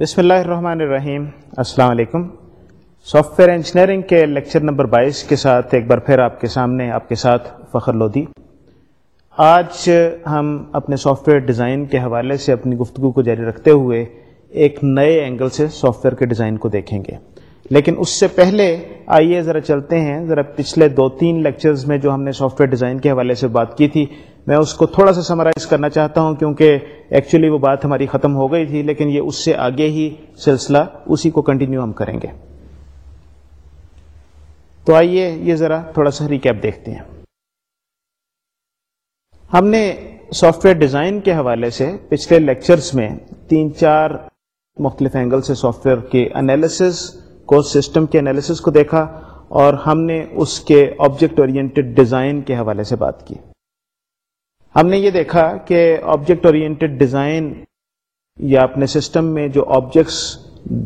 بسم اللہ الرحمن الرحیم السلام علیکم سافٹ ویئر انجینئرنگ کے لیکچر نمبر بائیس کے ساتھ ایک بار پھر آپ کے سامنے آپ کے ساتھ فخر لودھی آج ہم اپنے سافٹ ویئر ڈیزائن کے حوالے سے اپنی گفتگو کو جاری رکھتے ہوئے ایک نئے اینگل سے سافٹ ویئر کے ڈیزائن کو دیکھیں گے لیکن اس سے پہلے آئیے ذرا چلتے ہیں ذرا پچھلے دو تین لیکچرز میں جو ہم نے سافٹ ویئر ڈیزائن کے حوالے سے بات کی تھی میں اس کو تھوڑا سا سمرائز کرنا چاہتا ہوں کیونکہ ایکچولی وہ بات ہماری ختم ہو گئی تھی، لیکن یہ اس سے آگے ہی سلسلہ اسی کو کنٹینیو ہم کریں گے۔ تو آئیے یہ ذرا تھوڑا سا ریکیپ دیکھتے ہیں۔ ہم نے سافٹ ویئر ڈیزائن کے حوالے سے پچھلے لیکچرز میں تین چار مختلف اینگل سے سافٹ ویئر کے انالیسز کو سسٹم کے انالیسز کو دیکھا اور ہم نے اس کے آبجیکٹ اورینٹیڈ ڈیزائن کے حوالے سے بات کی۔ ہم نے یہ دیکھا کہ آبجیکٹ اورینٹیڈ ڈیزائن یا اپنے سسٹم میں جو آبجیکٹس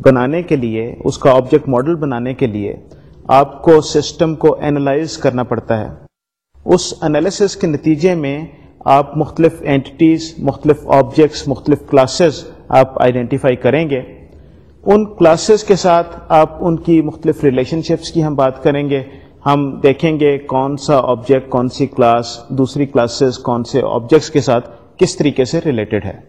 بنانے کے لیے، اس کا آبجیکٹ ماڈل بنانے کے لیے آپ کو سسٹم کو اینالائز کرنا پڑتا ہے۔ اس انالیسس کے نتیجے میں آپ مختلف اینٹیز مختلف آبجیکٹس مختلف کلاسز آپ آئیڈینٹیفائی کریں گے۔ ان کلاسز کے ساتھ آپ ان کی مختلف ریلیشن شپس کی ہم بات کریں گے۔ ہم دیکھیں گے کون سا آبجیکٹ کون سی کلاس دوسری کلاسز کون سے آبجیکٹس کے ساتھ کس طریقے سے ریلیٹڈ ہے۔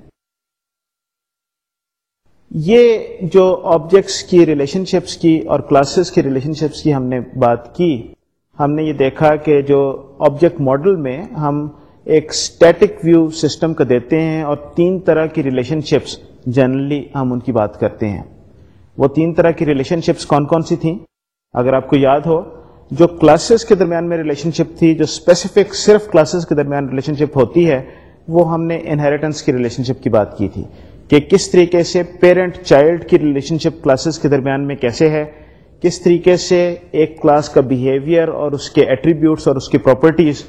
یہ جو آبجیکٹس کی ریلیشن شپس کی اور کلاسز کی ریلیشن شپس کی ہم نے بات کی، ہم نے یہ دیکھا کہ جو آبجیکٹ ماڈل میں ہم ایک اسٹیٹک ویو سسٹم کا دیتے ہیں اور تین طرح کی ریلیشن شپس جنرلی ہم ان کی بات کرتے ہیں۔ وہ تین طرح کی ریلیشن شپس کون کون سی تھیں؟ اگر آپ کو یاد ہو جو کلاسز کے درمیان میں ریلیشن شپ تھی، جو اسپیسیفک صرف کلاسز کے درمیان ریلیشن شپ ہوتی ہے، وہ ہم نے انہیریٹنس کی ریلیشن شپ کی بات کی تھی کہ کس طریقے سے پیرنٹ چائلڈ کی ریلیشن شپ کلاسز کے درمیان میں کیسے ہے، کس طریقے سے ایک کلاس کا بیہیویئر اور اس کے ایٹریبیوٹس اور اس کی پراپرٹیز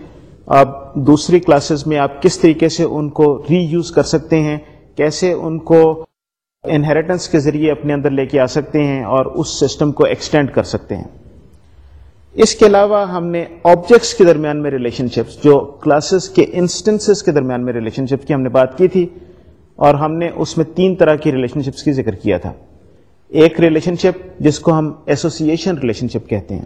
آپ دوسری کلاسز میں آپ کس طریقے سے ان کو ری یوز کر سکتے ہیں، کیسے ان کو انہیریٹنس کے ذریعے اپنے اندر لے کے آ سکتے ہیں اور اس سسٹم کو ایکسٹینڈ کر سکتے ہیں۔ اس کے علاوہ ہم نے آبجیکٹس کے درمیان میں ریلیشن شپس جو کلاسز کے انسٹنس کے درمیان میں ریلیشن شپ کی ہم نے بات کی تھی، اور ہم نے اس میں تین طرح کی ریلیشن شپس کی ذکر کیا تھا۔ ایک ریلیشن شپ جس کو ہم ایسوسیشن ریلیشن شپ کہتے ہیں۔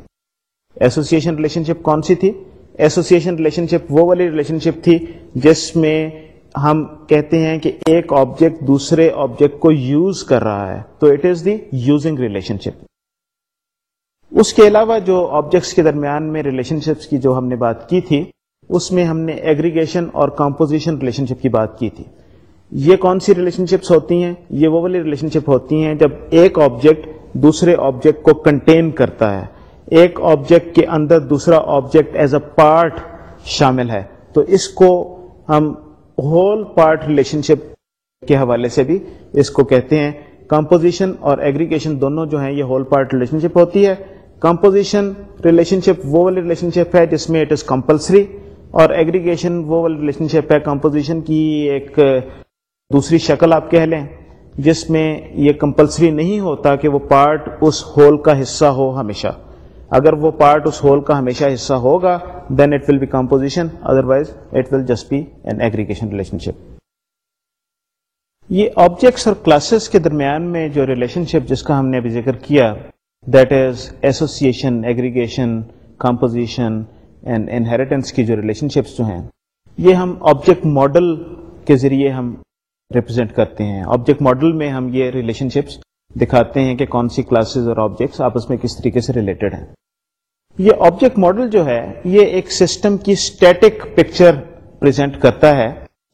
ایسوسیشن ریلیشن شپ کون سی تھی؟ ایسوسیشن ریلیشن شپ وہ والی ریلیشن شپ تھی جس میں ہم کہتے ہیں کہ ایک آبجیکٹ دوسرے آبجیکٹ کو یوز کر رہا ہے۔ تو it is the using relationship اس کے علاوہ جو آبجیکٹس کے درمیان میں ریلیشن شپس کی جو ہم نے بات کی تھی، اس میں ہم نے ایگریگیشن اور کمپوزیشن ریلیشن شپ کی بات کی تھی۔ یہ کون سی ریلیشن شپس ہوتی ہیں؟ یہ وہ والی ریلیشن شپ ہوتی ہیں جب ایک آبجیکٹ دوسرے آبجیکٹ کو کنٹین کرتا ہے۔ ایک آبجیکٹ کے اندر دوسرا آبجیکٹ ایز اے پارٹ شامل ہے۔ تو اس کو ہم ہول پارٹ ریلیشن شپ کے حوالے سے بھی اس کو کہتے ہیں۔ کمپوزیشن اور ایگریگیشن دونوں جو ہیں، یہ ہول پارٹ ریلیشن شپ ہوتی ہے۔ کمپوزیشن ریلیشن شپ وہ والی ریلیشن شپ ہے جس میں اٹ از کمپلسری اور ایگریگیشن وہ والی ریلیشن شپ ہے۔ کمپوزیشن کی ایک دوسری شکل آپ کہہ لیں جس میں یہ کمپلسری نہیں ہوتا کہ وہ پارٹ اس ہول کا حصہ ہو ہمیشہ۔ اگر وہ پارٹ اس ہول کا ہمیشہ حصہ ہوگا then it will be composition otherwise it will just be an aggregation relationship یہ آبجیکٹس اور کلاسز کے درمیان میں جو ریلیشن شپ جس کا ہم نے ابھی ذکر کیا that is association, aggregation, composition and inheritance کی جو ریلیشن شپس جو ہیں، یہ ہم آبجیکٹ ماڈل کے ذریعے ہم ریپرزینٹ کرتے ہیں۔ آبجیکٹ ماڈل میں ہم یہ ریلیشن شپس دکھاتے ہیں کہ کون سی کلاسز اور آبجیکٹس آپس میں کس طریقے سے ریلیٹڈ ہیں۔ یہ آبجیکٹ ماڈل جو ہے، یہ ایک سسٹم کی اسٹیٹک پکچر پرزینٹ کرتا ہے۔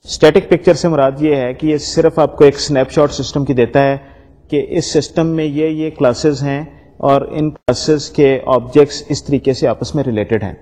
اسٹیٹک پکچر سے مراد یہ ہے کہ یہ صرف آپ کو ایک اسنیپ شاٹ سسٹم کی دیتا ہے کہ اس سسٹم میں یہ یہ کلاسز ہیں۔ اور ان کلاسز کے آبجیکٹس اس طریقے سے آپس میں ریلیٹڈ ہیں۔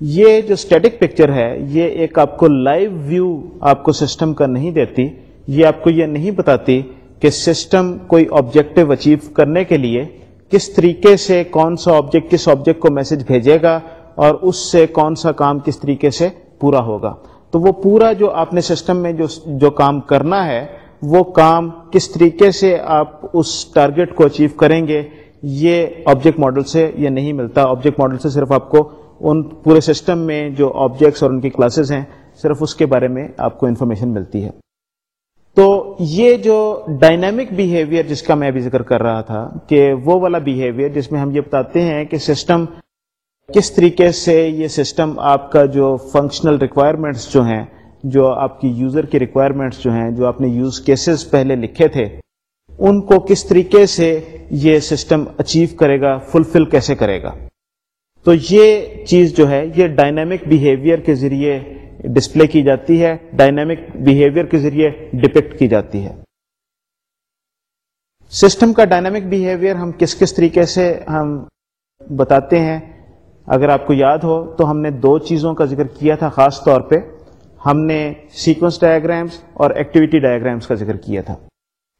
یہ جو اسٹیٹک پکچر ہے، یہ ایک آپ کو لائیو ویو آپ کو سسٹم کا نہیں دیتی۔ یہ آپ کو یہ نہیں بتاتی کہ سسٹم کوئی آبجیکٹو اچیو کرنے کے لیے کس طریقے سے کون سا آبجیکٹ کس آبجیکٹ کو میسج بھیجے گا اور اس سے کون سا کام کس طریقے سے پورا ہوگا۔ تو وہ پورا جو آپ نے سسٹم میں جو جو کام کرنا ہے، وہ کام کس طریقے سے آپ اس ٹارگیٹ کو اچیو کریں گے یہ آبجیکٹ ماڈل سے یہ نہیں ملتا۔ آبجیکٹ ماڈل سے صرف آپ کو ان پورے سسٹم میں جو آبجیکٹس اور ان کی کلاسز ہیں، صرف اس کے بارے میں آپ کو انفارمیشن ملتی ہے۔ تو یہ جو ڈائنامک بیہیویئر جس کا میں ابھی ذکر کر رہا تھا کہ وہ والا بیہیویئر جس میں ہم یہ بتاتے ہیں کہ سسٹم کس طریقے سے یہ سسٹم آپ کا جو فنکشنل ریکوائرمنٹس جو ہیں، جو آپ کی یوزر کی ریکوائرمنٹس جو ہیں، جو آپ نے یوز کیسز پہلے لکھے تھے ان کو کس طریقے سے یہ سسٹم اچیو کرے گا، فلفل کیسے کرے گا؟ تو یہ چیز جو ہے، یہ ڈائنامک بیہیویئر کے ذریعے ڈسپلے کی جاتی ہے ڈائنامک بیہیویئر کے ذریعے ڈپکٹ کی جاتی ہے۔ سسٹم کا ڈائنامک بیہیویئر ہم کس کس طریقے سے ہم بتاتے ہیں؟ اگر آپ کو یاد ہو تو ہم نے دو چیزوں کا ذکر کیا تھا خاص طور پہ۔ ہم نے سیکوینس ڈائگرامس اور ایکٹیویٹی ڈائگرامس کا ذکر کیا تھا۔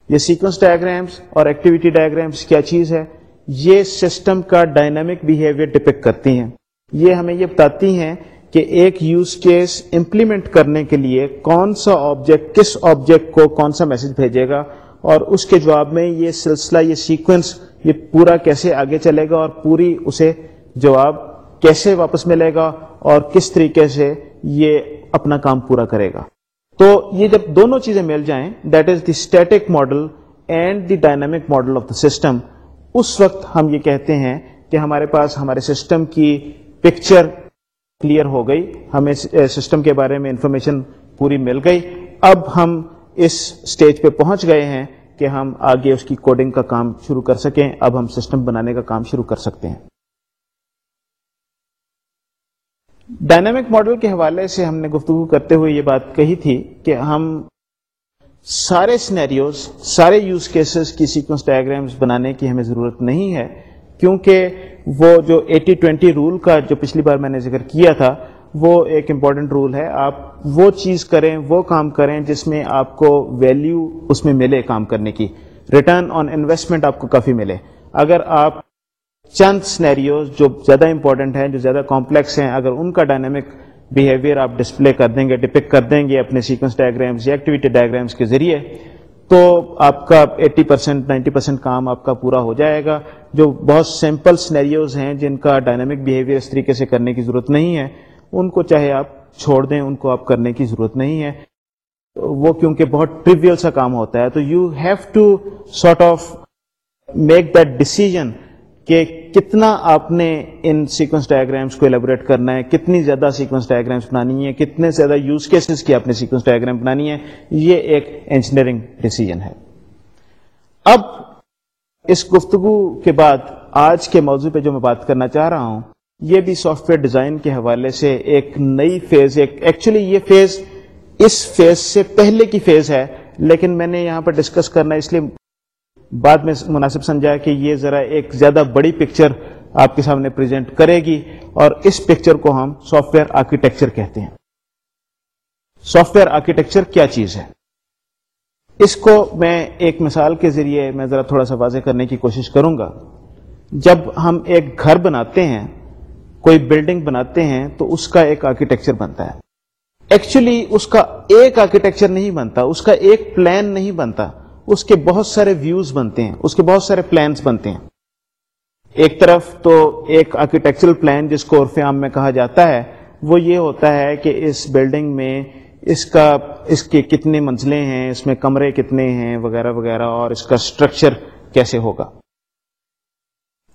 یہ سیکوینس ڈائگرامس اور ایکٹیویٹی ڈائگرامس کیا چیز ہے؟ یہ سسٹم کا ڈائنامک بیہیویئر ڈپک کرتی ہیں۔ یہ ہمیں یہ بتاتی ہیں کہ ایک یوز کیس امپلیمنٹ کرنے کے لیے کون سا آبجیکٹ کس آبجیکٹ کو کون سا میسج بھیجے گا اور اس کے جواب میں یہ سلسلہ، یہ سیکوینس یہ پورا کیسے آگے چلے گا اور پوری اسے جواب کیسے واپس ملے گا اور کس طریقے سے یہ اپنا کام پورا کرے گا۔ تو یہ جب دونوں چیزیں مل جائیں that is the static model and the dynamic model of the system اس وقت ہم یہ کہتے ہیں کہ ہمارے پاس ہمارے سسٹم کی پکچر کلیئر ہو گئی، ہمیں سسٹم کے بارے میں انفارمیشن پوری مل گئی. اب ہم اس اسٹیج پہ پہنچ گئے ہیں کہ ہم آگے اس کی کوڈنگ کا کام شروع کر سکیں، اب ہم سسٹم بنانے کا کام شروع کر سکتے ہیں. ڈائنامک ماڈل کے حوالے سے ہم نے گفتگو کرتے ہوئے یہ بات کہی تھی کہ ہم سارے سنیریوز سارے یوز کیسز کی سیکوینس ڈائگرامس بنانے کی ہمیں ضرورت نہیں ہے، کیونکہ وہ جو ایٹی ٹوینٹی رول کا جو پچھلی بار میں نے ذکر کیا تھا، وہ ایک امپورٹنٹ رول ہے۔ آپ وہ چیز کریں، وہ کام کریں جس میں آپ کو ویلیو اس میں ملے کام کرنے کی۔ ریٹرن آن انویسٹمنٹ آپ کو کافی ملے۔ اگر آپ چند سنیریوز جو زیادہ امپورٹنٹ ہیں، جو زیادہ کمپلیکس ہیں۔ اگر ان کا ڈائنامک بیہیویئر آپ ڈسپلے کر دیں گے ڈپک کر دیں گے اپنے سیکوینس ڈائگرامس یا ایکٹیویٹی ڈائگرامس کے ذریعے، تو آپ کا ایٹی پرسینٹ نائنٹی پرسینٹ کام آپ کا پورا ہو جائے گا۔ جو بہت سمپل سنیریوز ہیں، جن کا ڈائنامک بیہیویئر اس طریقے سے کرنے کی ضرورت نہیں ہے، ان کو چاہے آپ چھوڑ دیں، ان کو آپ کرنے کی ضرورت نہیں ہے۔ وہ کیونکہ بہت ٹریویل سا کام ہوتا ہے۔ تو you have to sort of make that decision کہ کتنا آپ نے ان سیکوینس ڈائگرامس کو ایلیبوریٹ کرنا ہے، کتنی زیادہ سیکوینس ڈائگرامس بنانی ہے کتنے زیادہ یوز کیسز کی آپ نے سیکوینس ڈائگرام بنانی ہے یہ ایک انجینئرنگ ڈیسیجن ہے۔ اب اس گفتگو کے بعد آج کے موضوع پہ جو میں بات کرنا چاہ رہا ہوں، یہ بھی سافٹ ویئر ڈیزائن کے حوالے سے ایک نئی فیز ایک ایکچولی یہ فیز اس فیز سے پہلے کی فیز ہے، لیکن میں نے یہاں پر ڈسکس کرنا اس لیے بعد میں مناسب سمجھا کہ یہ ذرا ایک زیادہ بڑی پکچر آپ کے سامنے پریزنٹ کرے گی اور اس پکچر کو ہم سافٹ ویئر آرکیٹیکچر کہتے ہیں۔ سافٹ ویئر آرکیٹیکچر کیا چیز ہے؟ اس کو میں ایک مثال کے ذریعے میں ذرا تھوڑا سا واضح کرنے کی کوشش کروں گا۔ جب ہم ایک گھر بناتے ہیں، کوئی بلڈنگ بناتے ہیں، تو اس کا ایک آرکیٹیکچر بنتا ہے۔ ایکچولی اس کا ایک آرکیٹیکچر نہیں بنتا، اس کا ایک پلان نہیں بنتا۔ اس کے بہت سارے ویوز بنتے ہیں، اس کے بہت سارے پلانس بنتے ہیں۔ ایک طرف تو ایک آرکیٹیکچرل پلان جس کو عرف عام میں کہا جاتا ہے، وہ یہ ہوتا ہے کہ اس بلڈنگ میں اس کا، اس کے کتنے منزلیں ہیں، اس میں کمرے کتنے ہیں، وغیرہ وغیرہ، اور اس کا اسٹرکچر کیسے ہوگا۔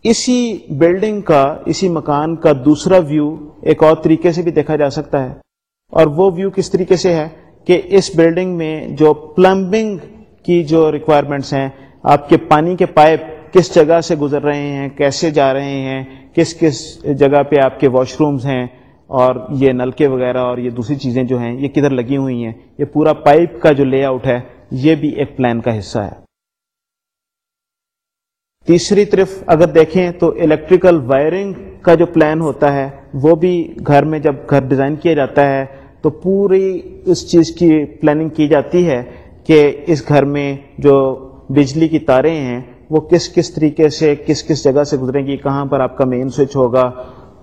اسی بلڈنگ کا، اسی مکان کا دوسرا ویو ایک اور طریقے سے بھی دیکھا جا سکتا ہے۔ اور وہ ویو کس طریقے سے ہے کہ اس بلڈنگ میں جو پلمبنگ کی جو ریکوائرمنٹس ہیں، آپ کے پانی کے پائپ کس جگہ سے گزر رہے ہیں، کیسے جا رہے ہیں، کس کس جگہ پہ آپ کے واش رومز ہیں، اور یہ نلکے وغیرہ، اور یہ دوسری چیزیں جو ہیں، یہ کدھر لگی ہوئی ہیں، یہ پورا پائپ کا جو لے آؤٹ ہے، یہ بھی ایک پلان کا حصہ ہے۔ تیسری طرف اگر دیکھیں تو الیکٹریکل وائرنگ کا جو پلان ہوتا ہے، وہ بھی گھر میں جب گھر ڈیزائن کیا جاتا ہے، تو پوری اس چیز کی پلاننگ کی جاتی ہے کہ اس گھر میں جو بجلی کی تاریں ہیں، وہ کس کس طریقے سے، کس کس جگہ سے گزریں گی، کہاں پر آپ کا مین سوئچ ہوگا،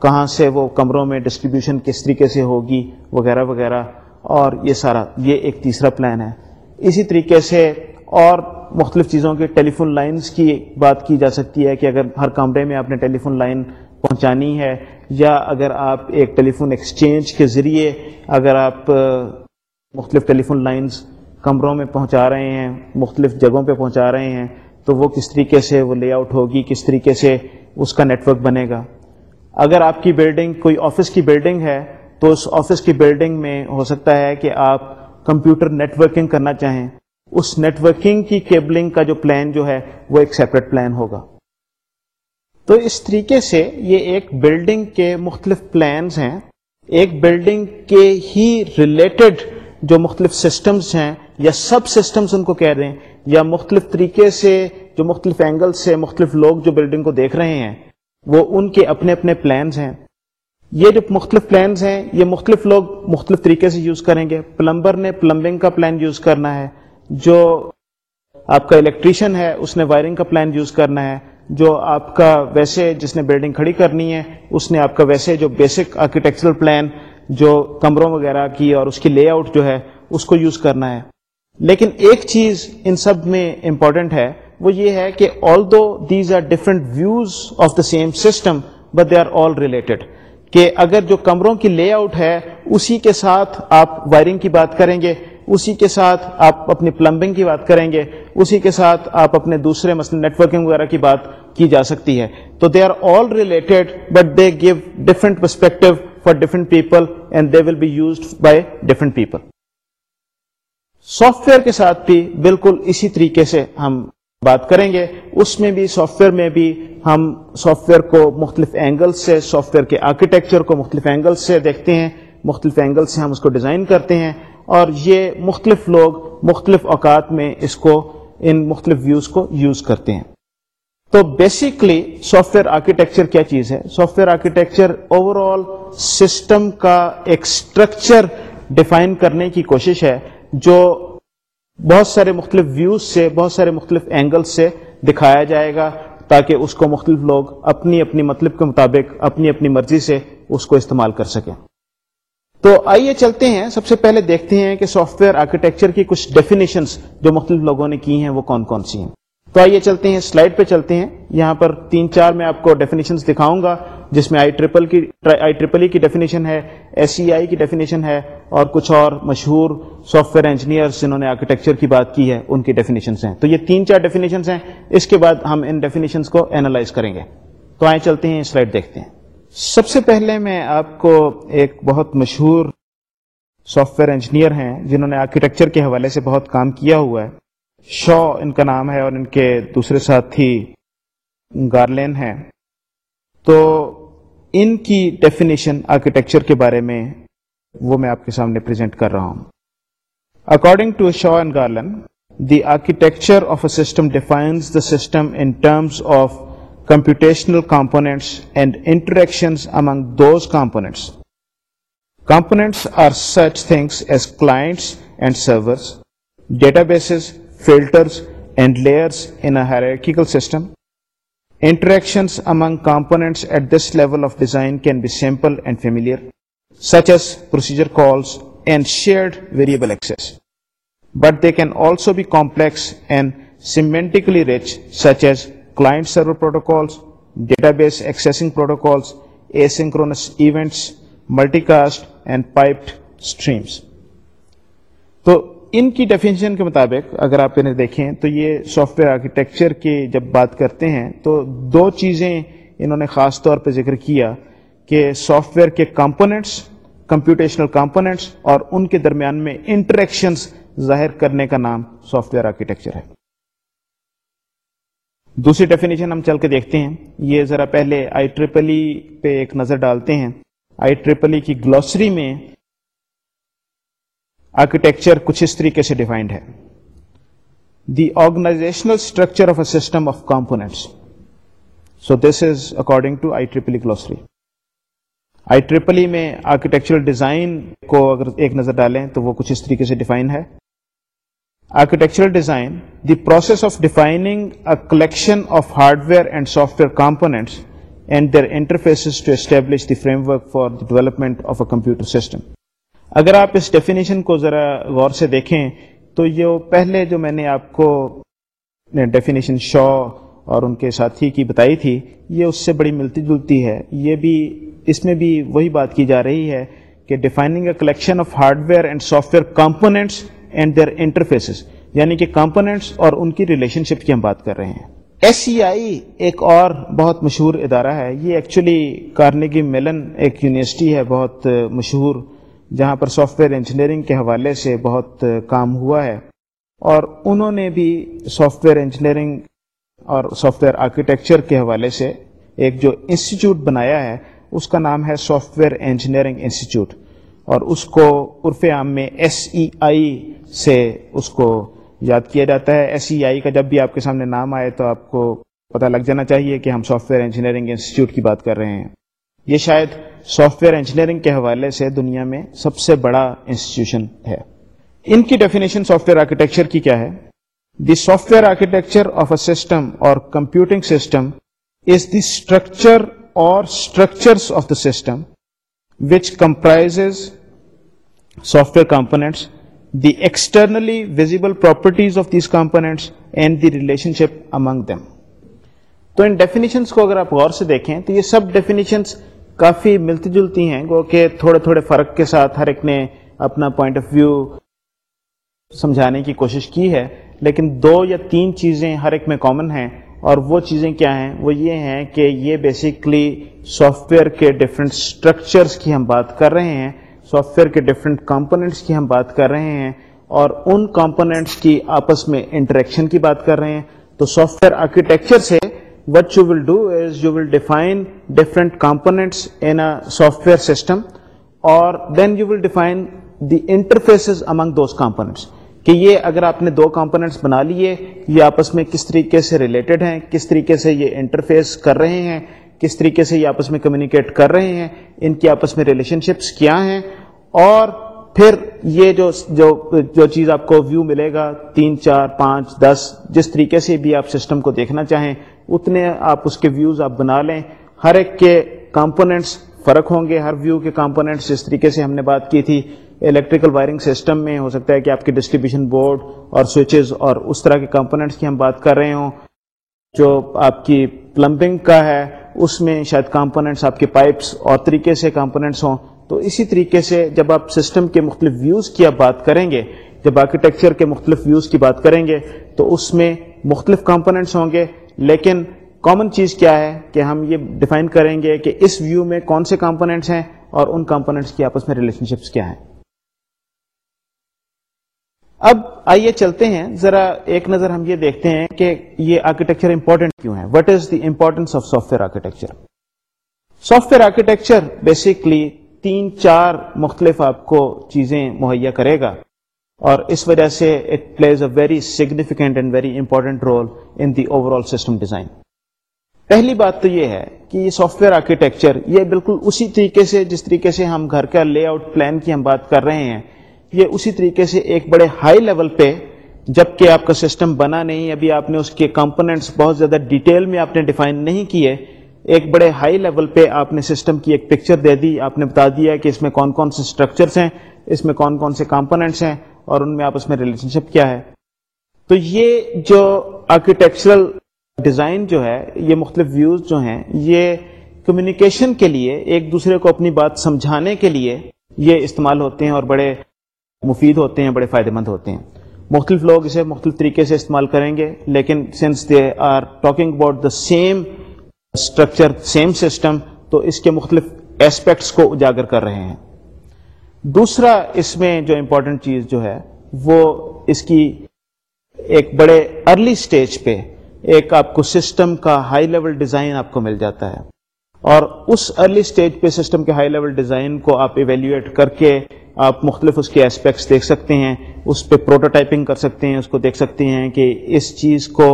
کہاں سے وہ کمروں میں ڈسٹریبیوشن کس طریقے سے ہوگی، وغیرہ وغیرہ۔ اور یہ سارا، یہ ایک تیسرا پلان ہے۔ اسی طریقے سے اور مختلف چیزوں کے ٹیلی فون لائنس کی بات کی جا سکتی ہے کہ اگر ہر کمرے میں آپ نے ٹیلی فون لائن پہنچانی ہے، یا اگر آپ ایک ٹیلی فون ایکسچینج کے ذریعے اگر آپ مختلف ٹیلی فون لائنس کمروں میں پہنچا رہے ہیں، مختلف جگہوں پہ پہنچا رہے ہیں، تو وہ کس طریقے سے وہ لے آؤٹ ہوگی، کس طریقے سے اس کا نیٹ ورک بنے گا؟ اگر آپ کی بلڈنگ کوئی آفس کی بلڈنگ ہے، تو اس آفس کی بلڈنگ میں ہو سکتا ہے کہ آپ کمپیوٹر نیٹ ورکنگ کرنا چاہیں۔ اس نیٹ ورکنگ کی کیبلنگ کا جو پلان جو ہے، وہ ایک سیپریٹ پلان ہوگا۔ تو اس طریقے سے یہ ایک بلڈنگ کے مختلف پلانز ہیں۔ ایک بلڈنگ کے ہی ریلیٹڈ جو مختلف سسٹمز ہیں یا سب سسٹمز ان کو کہہ رہے ہیں یا مختلف طریقے سے، جو مختلف اینگل سے، مختلف لوگ جو بلڈنگ کو دیکھ رہے ہیں، وہ ان کے اپنے اپنے پلانز ہیں۔ یہ جو مختلف پلانز ہیں، یہ مختلف لوگ مختلف طریقے سے یوز کریں گے۔ پلمبر نے پلمبنگ کا پلان یوز کرنا ہے، جو آپ کا الیکٹریشین ہے، اس نے وائرنگ کا پلان یوز کرنا ہے۔ جو آپ کا ویسے جس نے بلڈنگ کھڑی کرنی ہے، اس نے آپ کا ویسے جو بیسک آرکیٹیکچرل پلان جو کمروں وغیرہ کی اور اس کی لے آؤٹ جو ہے، اس کو یوز کرنا ہے۔ لیکن ایک چیز ان سب میں امپورٹنٹ ہے، وہ یہ ہے کہ although these are different views of the same system but they are all related کہ اگر جو کمروں کی لے آؤٹ ہے، اسی کے ساتھ آپ وائرنگ کی بات کریں گے، اسی کے ساتھ آپ اپنی پلمبنگ کی بات کریں گے، اسی کے ساتھ آپ اپنے دوسرے مثلا نیٹ ورکنگ وغیرہ کی بات کی جا سکتی ہے۔ تو they are all related but they give different perspective for different people and they will be used by different people software کے ساتھ بھی بالکل اسی طریقے سے ہم بات کریں گے۔ اس میں بھی سافٹ ویئر میں بھی ہم سافٹ ویئر کو مختلف اینگل سے سافٹ ویئر کے آرکیٹیکچر کو مختلف اینگل سے دیکھتے ہیں۔ مختلف اینگل سے ہم اس کو ڈیزائن کرتے ہیں۔ اور یہ مختلف لوگ مختلف اوقات میں اس کو، ان مختلف ویوز کو یوز کرتے ہیں۔ تو بیسکلی سافٹ ویئر آرکیٹیکچر کیا چیز ہے؟ Software architecture overall system کا ایک اسٹرکچر ڈیفائن کرنے کی کوشش ہے۔ جو بہت سارے مختلف ویوز سے، بہت سارے مختلف اینگل سے دکھایا جائے گا تاکہ اس کو مختلف لوگ اپنی اپنی مطلب کے مطابق، اپنی اپنی مرضی سے اس کو استعمال کر سکیں۔ تو آئیے چلتے ہیں۔ سب سے پہلے دیکھتے ہیں کہ سافٹ ویئر آرکیٹیکچر کی کچھ ڈیفینیشنس جو مختلف لوگوں نے کی ہیں وہ کون کون سی ہیں۔ تو آئیے چلتے ہیں۔ سلائڈ پہ چلتے ہیں۔ یہاں پر تین چار میں آپ کو ڈیفینیشنس دکھاؤں گا۔ جس میں آئی ٹریپل کی آئی ٹریپل ای کی ڈیفینیشن ہے ایس سی آئی کی ڈیفینیشن ہے اور کچھ اور مشہور سافٹ ویئر انجینئر جنہوں نے آرکیٹیکچر کی بات کی ہے، ان کی ڈیفینیشنس ہیں۔ تو یہ تین چار ڈیفینیشنس ہیں۔ اس کے بعد ہم ان ڈیفینیشنس کو اینالائز کریں گے۔ تو آئے چلتے ہیں سلائڈ دیکھتے ہیں۔ سب سے پہلے میں آپ کو ایک بہت مشہور سافٹ ویئر انجینئر ہیں جنہوں نے آرکیٹیکچر کے حوالے سے بہت کام کیا ہوا ہے۔ شو ان کا نام ہے اور ان کے دوسرے ساتھی گارلین ہیں۔ تو ان کی ڈیفینیشن آرکیٹیکچر کے بارے میں وہ میں آپ کے سامنے پریزنٹ کر رہا ہوں۔ According to Shaw and Garlan the architecture of a system defines the system in terms of computational components and interaction among those components components are such things as clients and servers databases filters and layers in a hierarchical system Interactions among components at this level of design can be simple and familiar, such as procedure calls and shared variable access. But they can also be complex and semantically rich, such as client-server protocols, database accessing protocols, asynchronous events, multicast, and piped streams. So ان کی definition کے مطابق اگر آپ انہیں دیکھیں تو یہ سافٹ ویئر آرکیٹیکچر کی جب بات کرتے ہیں تو دو چیزیں انہوں نے خاص طور پہ ذکر کیا کہ سافٹ ویئر کے کمپوننٹس کمپیوٹیشنل کمپوننٹس اور ان کے درمیان میں انٹریکشنز ظاہر کرنے کا نام سافٹ ویئر آرکیٹیکچر ہے۔ دوسری ڈیفینیشن ہم چل کے دیکھتے ہیں۔ یہ ذرا پہلے آئی ٹریپل ای پہ ایک نظر ڈالتے ہیں۔ آئی ٹریپل ای کی گلوسری میں آرکیٹیکچر کچھ اس طریقے سے ڈیفائنڈ ہے۔ The organizational structure of a system of components so this is according to I triple E glossary I triple E میں آرکیٹیکچرل ڈیزائن کو اگر ایک نظر ڈالیں تو وہ کچھ اس طریقے سے ڈیفائن ہے۔ Architectural design the process of defining a collection of hardware and software components and their interface to establish the framework for the development of a computer system اگر آپ اس ڈیفینیشن کو ذرا غور سے دیکھیں، تو یہ پہلے جو میں نے آپ کو ڈیفینیشن شو اور ان کے ساتھی کی بتائی تھی، یہ اس سے بڑی ملتی جلتی ہے۔ یہ بھی، اس میں بھی وہی بات کی جا رہی ہے کہ defining a collection of hardware and software components and their interfaces یعنی کہ کمپوننٹس اور ان کی ریلیشن شپ کی ہم بات کر رہے ہیں۔ ایس سی آئی ایک اور بہت مشہور ادارہ ہے۔ یہ ایکچولی کارنیگی میلن ایک یونیورسٹی ہے، بہت مشہور۔ جہاں پر سافٹ ویئر انجینئرنگ کے حوالے سے بہت کام ہوا ہے اور انہوں نے بھی سافٹ ویئر انجینئرنگ اور سافٹ ویئر آرکیٹیکچر کے حوالے سے ایک جو انسٹیٹیوٹ بنایا ہے، اس کا نام ہے سافٹ ویئر انجینئرنگ انسٹیٹیوٹ اور اس کو عرف عام میں ایس ای آئی سے اس کو یاد کیا جاتا ہے۔ ایس ای آئی کا جب بھی آپ کے سامنے نام آئے تو آپ کو پتہ لگ جانا چاہیے کہ ہم سافٹ ویئر انجینئرنگ انسٹیٹیوٹ کی بات کر رہے ہیں۔ یہ شاید سافٹ ویئر انجینئرنگ کے حوالے سے دنیا میں سب سے بڑا انسٹیٹیوشن ہے۔ ان کی ڈیفینیشن سافٹ ویئر آرکیٹیکچر کی کیا ہے؟ The software architecture of a system or computing system is the structure or structure of the system which comprise software components the externally visible properties of these components and the relationship among them تو ان definitions کو اگر آپ غور سے دیکھیں تو یہ سب ڈیفینیشنس کافی ملتی جلتی ہیں، گو کہ تھوڑے تھوڑے فرق کے ساتھ ہر ایک نے اپنا پوائنٹ آف ویو سمجھانے کی کوشش کی ہے، لیکن دو یا تین چیزیں ہر ایک میں کامن ہیں اور وہ چیزیں کیا ہیں؟ وہ یہ ہیں کہ یہ بیسکلی سافٹ ویئر کے ڈفرینٹ اسٹرکچرس کی ہم بات کر رہے ہیں سافٹ ویئر کے ڈفرینٹ کمپوننٹس کی ہم بات کر رہے ہیں اور ان کمپوننٹس کی آپس میں انٹریکشن کی بات کر رہے ہیں۔ تو سافٹ ویئر آرکیٹیکچر سے what you will do is you will define different components in software system اور then you will define the interface among those components کہ یہ اگر آپ نے دو کمپوننٹس بنا لیے، یہ آپس میں کس طریقے سے ریلیٹڈ ہیں، کس طریقے سے یہ انٹرفیس کر رہے ہیں، کس طریقے سے یہ آپس میں کمیونیکیٹ کر رہے ہیں، ان کی آپس میں ریلیشن شپس کیا ہیں؟ اور پھر یہ جو جو جو چیز آپ کو ویو ملے گا، تین، چار، پانچ، دس، جس طریقے سے بھی آپ سسٹم کو دیکھنا چاہیں اتنے آپ اس کے ویوز آپ بنا لیں۔ ہر ایک کے کمپوننٹس فرق ہوں گے۔ ہر ویو کے کمپوننٹس جس طریقے سے ہم نے بات کی تھی الیکٹریکل وائرنگ سسٹم میں ہو سکتا ہے کہ آپ کی ڈسٹریبیوشن بورڈ اور سوئچز اور اس طرح کے کمپوننٹس کی ہم بات کر رہے ہوں۔ جو آپ کی پلمبنگ کا ہے، اس میں شاید کمپوننٹس آپ کے پائپس اور طریقے سے کمپوننٹس ہوں۔ تو اسی طریقے سے جب آپ سسٹم کے مختلف ویوز کی آپ بات کریں گے، جب آرکیٹیکچر کے مختلف ویوز کی بات کریں گے، تو اس میں مختلف کمپوننٹس ہوں گے۔ لیکن کامن چیز کیا ہے کہ ہم یہ ڈیفائن کریں گے کہ اس ویو میں کون سے کمپوننٹس ہیں اور ان کمپوننٹس کی آپس میں ریلیشن شپس کیا ہیں۔ اب آئیے چلتے ہیں۔ ذرا ایک نظر ہم یہ دیکھتے ہیں کہ یہ آرکیٹیکچر امپورٹنٹ کیوں ہے؟ What is the importance of software architecture software architecture basically تین چار مختلف آپ کو چیزیں مہیا کرے گا۔ اور اس وجہ سے it plays a very significant and very important role in the overall system design پہلی بات تو یہ ہے کہ یہ سافٹ ویئر آرکیٹیکچر یہ بالکل اسی طریقے سے جس طریقے سے ہم گھر کا لے آؤٹ پلان کی ہم بات کر رہے ہیں، یہ اسی طریقے سے ایک بڑے ہائی لیول پہ جبکہ آپ کا سسٹم بنا نہیں، ابھی آپ نے اس کے کمپوننٹس بہت زیادہ ڈیٹیل میں آپ نے ڈیفائن نہیں کیے، ایک بڑے ہائی لیول پہ آپ نے سسٹم کی ایک پکچر دے دی، آپ نے بتا دیا کہ اس میں کون کون سے اسٹرکچرس ہیں، اس میں کون کون سے کمپوننٹس ہیں اور ان میں آپس میں ریلیشن شپ کیا ہے۔ تو یہ جو آرکیٹیکچرل ڈیزائن جو ہے، یہ مختلف ویوز جو ہیں، یہ کمیونیکیشن کے لیے، ایک دوسرے کو اپنی بات سمجھانے کے لیے یہ استعمال ہوتے ہیں اور بڑے مفید ہوتے ہیں، بڑے فائدہ مند ہوتے ہیں۔ مختلف لوگ اسے مختلف طریقے سے استعمال کریں گے، لیکن since they are talking about the same structure same system تو اس کے مختلف ایسپیکٹس کو اجاگر کر رہے ہیں۔ دوسرا اس میں جو امپورٹنٹ چیز جو ہے، وہ اس کی ایک بڑے ارلی سٹیج پہ ایک آپ کو سسٹم کا ہائی لیول ڈیزائن آپ کو مل جاتا ہے۔ اور اس ارلی سٹیج پہ سسٹم کے ہائی لیول ڈیزائن کو آپ ایویلیویٹ کر کے آپ مختلف اس کے اسپیکٹس دیکھ سکتے ہیں، اس پہ پروٹوٹائپنگ کر سکتے ہیں، اس کو دیکھ سکتے ہیں کہ اس چیز کو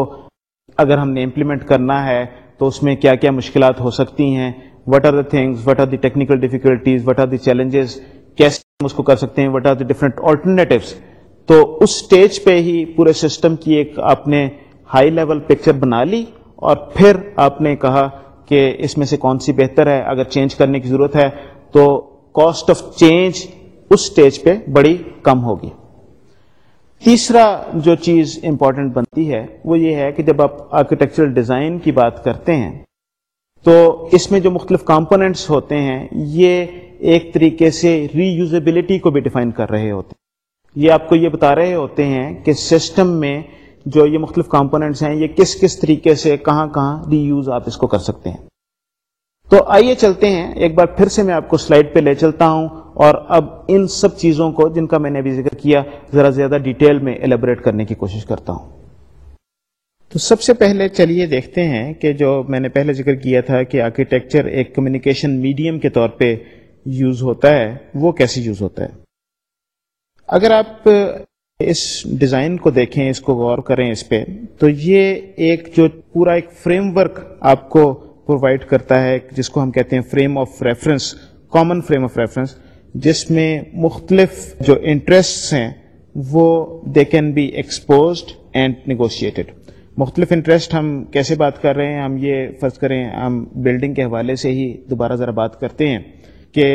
اگر ہم نے امپلیمنٹ کرنا ہے تو اس میں کیا کیا مشکلات ہو سکتی ہیں۔ What are the things what are the technical difficulties what are the challenges کیسے ہم اس کو کر سکتے ہیں what are the different alternatives تو اس اسٹیج پہ ہی پورے سسٹم کی ایک آپ نے ہائی لیول پکچر بنا لی اور پھر آپ نے کہا کہ اس میں سے کون سی بہتر ہے، اگر چینج کرنے کی ضرورت ہے تو کاسٹ آف چینج اس سٹیج پہ بڑی کم ہوگی۔ تیسرا جو چیز امپورٹنٹ بنتی ہے وہ یہ ہے کہ جب آپ آرکیٹیکچرل ڈیزائن کی بات کرتے ہیں تو اس میں جو مختلف کمپوننٹس ہوتے ہیں، یہ ایک طریقے سے ری یوزیبلٹی کو بھی ڈیفائن کر رہے ہوتے ہیں۔ یہ آپ کو یہ بتا رہے ہوتے ہیں کہ سسٹم میں جو یہ مختلف کمپوننٹس ہیں، یہ کس کس طریقے سے کہاں کہاں ری یوز آپ اس کو کر سکتے ہیں۔ تو آئیے چلتے ہیں۔ ایک بار پھر سے میں آپ کو سلائڈ پہ لے چلتا ہوں اور اب ان سب چیزوں کو جن کا میں نے ابھی ذکر کیا، ذرا زیادہ ڈیٹیل میں ایلیبوریٹ کرنے کی کوشش کرتا ہوں۔ تو سب سے پہلے چلیے دیکھتے ہیں کہ جو میں نے پہلے ذکر کیا تھا کہ آرکیٹیکچر ایک کمیونیکیشن میڈیم کے طور پہ یوز ہوتا ہے، وہ کیسے یوز ہوتا ہے؟ اگر آپ اس ڈیزائن کو دیکھیں، اس کو غور کریں اس پہ، تو یہ ایک جو پورا ایک فریم ورک آپ کو پرووائڈ کرتا ہے، جس کو ہم کہتے ہیں frame of reference common frame of reference جس میں مختلف جو انٹرسٹ ہیں، وہ they can be exposed and negotiated مختلف انٹرسٹ ہم کیسے بات کر رہے ہیں، ہم یہ فرض کریں، ہم بلڈنگ کے حوالے سے ہی دوبارہ ذرا بات کرتے ہیں کہ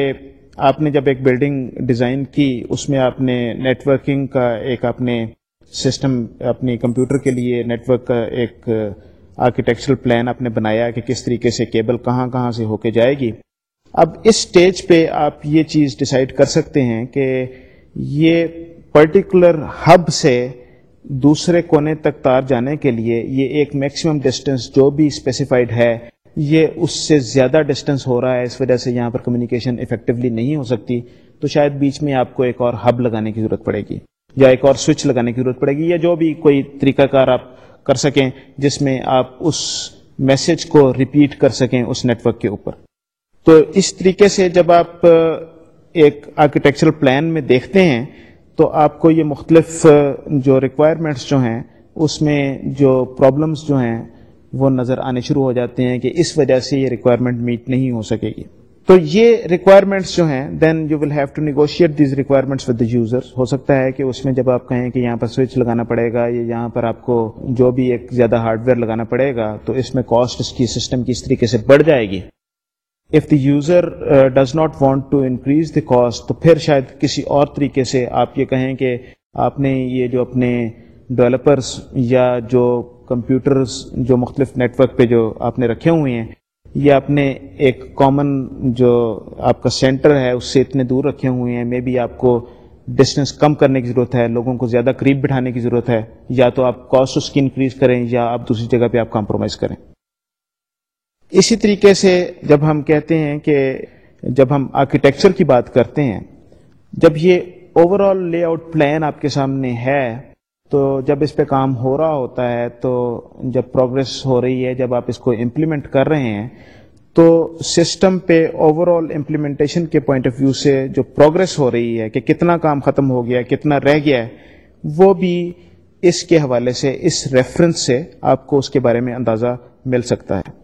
آپ نے جب ایک بلڈنگ ڈیزائن کی، اس میں آپ نے نیٹ ورکنگ کا ایک آپ نے سسٹم اپنی کمپیوٹر کے لیے نیٹ ورک کا ایک آرکیٹیکچرل پلان آپ نے بنایا کہ کس طریقے سے کیبل کہاں کہاں سے ہو کے جائے گی۔ اب اس سٹیج پہ آپ یہ چیز ڈیسائیڈ کر سکتے ہیں کہ یہ پرٹیکولر ہب سے دوسرے کونے تک تار جانے کے لیے یہ ایک میکسیمم ڈسٹینس جو بھی اسپیسیفائڈ ہے، یہ اس سے زیادہ ڈسٹینس ہو رہا ہے، اس وجہ سے یہاں پر کمیونیکیشن افیکٹولی نہیں ہو سکتی۔ تو شاید بیچ میں آپ کو ایک اور ہب لگانے کی ضرورت پڑے گی، یا ایک اور سوئچ لگانے کی ضرورت پڑے گی، یا جو بھی کوئی طریقہ کار آپ کر سکیں جس میں آپ اس میسج کو ریپیٹ کر سکیں اس نیٹورک کے اوپر۔ تو اس طریقے سے جب آپ ایک آرکیٹیکچرل پلان میں دیکھتے ہیں تو آپ کو یہ مختلف جو ریکوائرمنٹس جو ہیں، اس میں جو پرابلمس جو ہیں، وہ نظر آنے شروع ہو جاتے ہیں کہ اس وجہ سے یہ ریکوائرمنٹ میٹ نہیں ہو سکے گی۔ تو یہ ریکوائرمنٹس جو ہیں then you will have to negotiate these requirements with the user ہو سکتا ہے کہ اس میں جب آپ کہیں کہ یہاں پر سوئچ لگانا پڑے گا یا یہاں پر آپ کو جو بھی ایک زیادہ ہارڈ ویئر لگانا پڑے گا، تو اس میں کاسٹ اس کی سسٹم کی اس طریقے سے بڑھ جائے گی۔ If the user does not want to increase the cost تو پھر شاید کسی اور طریقے سے آپ یہ کہیں کہ آپ نے یہ جو اپنے ڈیولپرس یا جو کمپیوٹرز جو مختلف نیٹ ورک پہ جو آپ نے رکھے ہوئے ہیں، یہ اپنے ایک کامن جو آپ کا سینٹر ہے، اس سے اتنے دور رکھے ہوئے ہیں مے بی آپ کو ڈسٹینس کم کرنے کی ضرورت ہے، لوگوں کو زیادہ قریب بٹھانے کی ضرورت ہے، یا تو آپ کاسٹ اس کی انکریز کریں یا آپ دوسری جگہ پہ آپ کمپرومائز کریں۔ اسی طریقے سے جب ہم کہتے ہیں کہ جب ہم آرکیٹیکچر کی بات کرتے ہیں، جب یہ over all lay out plan آپ کے سامنے ہے، تو جب اس پہ کام ہو رہا ہوتا ہے، تو جب پروگرس ہو رہی ہے، جب آپ اس کو امپلیمنٹ کر رہے ہیں، تو سسٹم پہ اوور آل امپلیمنٹیشن کے پوائنٹ آف ویو سے جو پروگرس ہو رہی ہے، کہ کتنا کام ختم ہو گیا، کتنا رہ گیا ہے وہ بھی اس کے حوالے سے، اس ریفرنس سے آپ کو اس کے بارے میں اندازہ مل سکتا ہے۔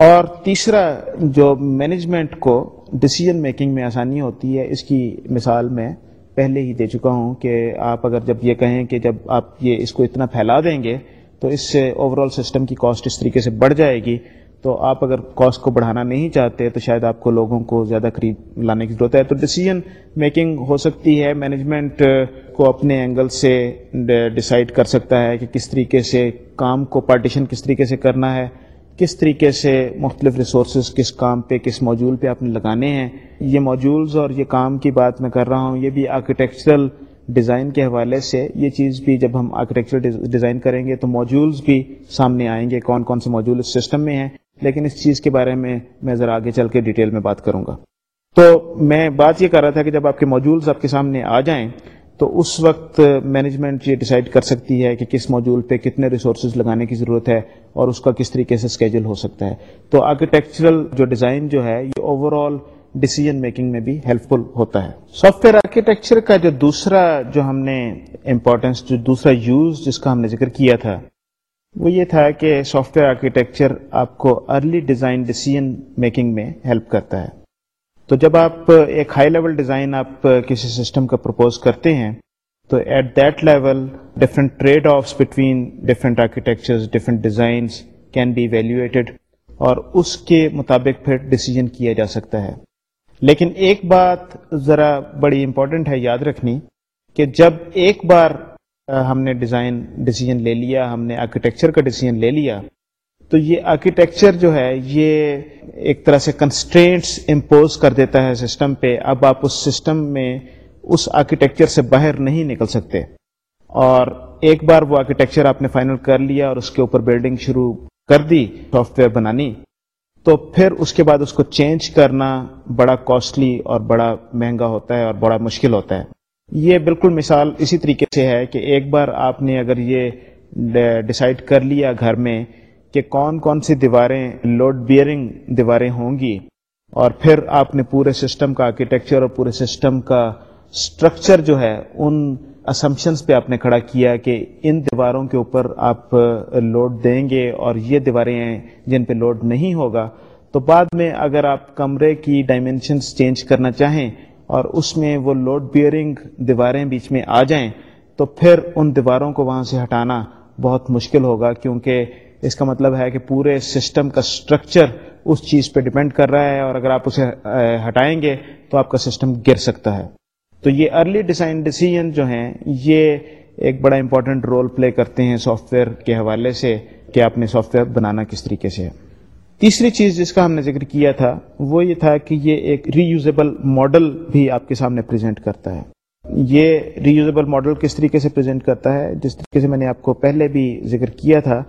اور تیسرا جو مینجمنٹ کو ڈسیزن میکنگ میں آسانی ہوتی ہے، اس کی مثال میں پہلے ہی دے چکا ہوں کہ آپ اگر جب یہ کہیں کہ جب آپ یہ اس کو اتنا پھیلا دیں گے تو اس سے اوور آل سسٹم کی کاسٹ اس طریقے سے بڑھ جائے گی۔ تو آپ اگر کاسٹ کو بڑھانا نہیں چاہتے تو شاید آپ کو لوگوں کو زیادہ قریب لانے کی ضرورت ہے۔ تو ڈسیزن میکنگ ہو سکتی ہے مینجمنٹ کو اپنے اینگل سے ڈسائڈ کر سکتا ہے کہ کس طریقے سے کام کو پارٹیشن کس طریقے سے کرنا ہے۔ کس طریقے سے مختلف ریسورسز کس کام پہ، کس موجول پہ آپ نے لگانے ہیں؟ یہ موجولز اور یہ کام کی بات میں کر رہا ہوں، یہ بھی آرکیٹیکچرل ڈیزائن کے حوالے سے۔ یہ چیز بھی جب ہم آرکیٹیکچرل ڈیزائن کریں گے تو موجولز بھی سامنے آئیں گے، کون کون سے موجول اس سسٹم میں ہیں۔ لیکن اس چیز کے بارے میں میں ذرا آگے چل کے ڈیٹیل میں بات کروں گا۔ تو میں بات یہ کر رہا تھا کہ جب آپ کے موجولز آپ کے سامنے آ جائیں تو اس وقت مینجمنٹ یہ ڈیسائیڈ کر سکتی ہے کہ کس موجول پہ کتنے ریسورسز لگانے کی ضرورت ہے اور اس کا کس طریقے سے اسکیجول ہو سکتا ہے۔ تو آرکیٹیکچرل جو ڈیزائن جو ہے، یہ اوور آل ڈیسیجن میکنگ میں بھی ہیلپ فل ہوتا ہے۔ سافٹ ویئر آرکیٹیکچر کا جو دوسرا جو ہم نے امپورٹینس جو دوسرا یوز جس کا ہم نے ذکر کیا تھا، وہ یہ تھا کہ سافٹ ویئر آرکیٹیکچر آپ کو ارلی ڈیزائن ڈیسیجن میکنگ میں ہیلپ کرتا ہے۔ تو جب آپ ایک ہائی لیول ڈیزائن آپ کسی سسٹم کا پرپوز کرتے ہیں، تو at that level different tradeoffs between different architecture different designs can be evaluated اور اس کے مطابق پھر ڈسیزن کیا جا سکتا ہے۔ لیکن ایک بات ذرا بڑی امپورٹنٹ ہے یاد رکھنی کہ جب ایک بار ہم نے ڈیزائن ڈسیزن لے لیا، ہم نے آرکیٹیکچر کا ڈسیزن لے لیا تو یہ آرکیٹیکچر جو ہے، یہ ایک طرح سے کنسٹرینٹس امپوز کر دیتا ہے سسٹم پہ۔ اب آپ اس سسٹم میں اس آرکیٹیکچر سے باہر نہیں نکل سکتے۔ اور ایک بار وہ آرکیٹیکچر آپ نے فائنل کر لیا اور اس کے اوپر بلڈنگ شروع کر دی سافٹ ویئر بنانی، تو پھر اس کے بعد اس کو چینج کرنا بڑا کاسٹلی اور بڑا مہنگا ہوتا ہے اور بڑا مشکل ہوتا ہے۔ یہ بالکل مثال اسی طریقے سے ہے کہ ایک بار آپ نے اگر یہ ڈسائڈ کر لیا گھر میں کہ کون کون سی دیواریں لوڈ بیئرنگ دیواریں ہوں گی اور پھر آپ نے پورے سسٹم کا آرکیٹیکچر اور پورے سسٹم کا اسٹرکچر جو ہے، ان اسمپشنس پہ آپ نے کھڑا کیا کہ ان دیواروں کے اوپر آپ لوڈ دیں گے اور یہ دیواریں ہیں جن پہ لوڈ نہیں ہوگا۔ تو بعد میں اگر آپ کمرے کی ڈائمینشنس چینج کرنا چاہیں اور اس میں وہ لوڈ بیئرنگ دیواریں بیچ میں آ جائیں، تو پھر ان دیواروں کو وہاں سے ہٹانا بہت مشکل ہوگا کیونکہ اس کا مطلب ہے کہ پورے سسٹم کا اسٹرکچر اس چیز پہ ڈپینڈ کر رہا ہے اور اگر آپ اسے ہٹائیں گے تو آپ کا سسٹم گر سکتا ہے۔ تو یہ ارلی ڈیزائن ڈیسیجن جو ہیں، یہ ایک بڑا امپورٹنٹ رول پلے کرتے ہیں سافٹ ویئر کے حوالے سے کہ آپ نے سافٹ ویئر بنانا کس طریقے سے تیسری چیز جس کا ہم نے ذکر کیا تھا، وہ یہ تھا کہ یہ ایک ری یوزیبل ماڈل بھی آپ کے سامنے پریزنٹ کرتا ہے۔ یہ ری یوزیبل ماڈل کس طریقے سے پریزنٹ کرتا ہے؟ جس طریقے سے میں نے آپ کو پہلے بھی ذکر کیا تھا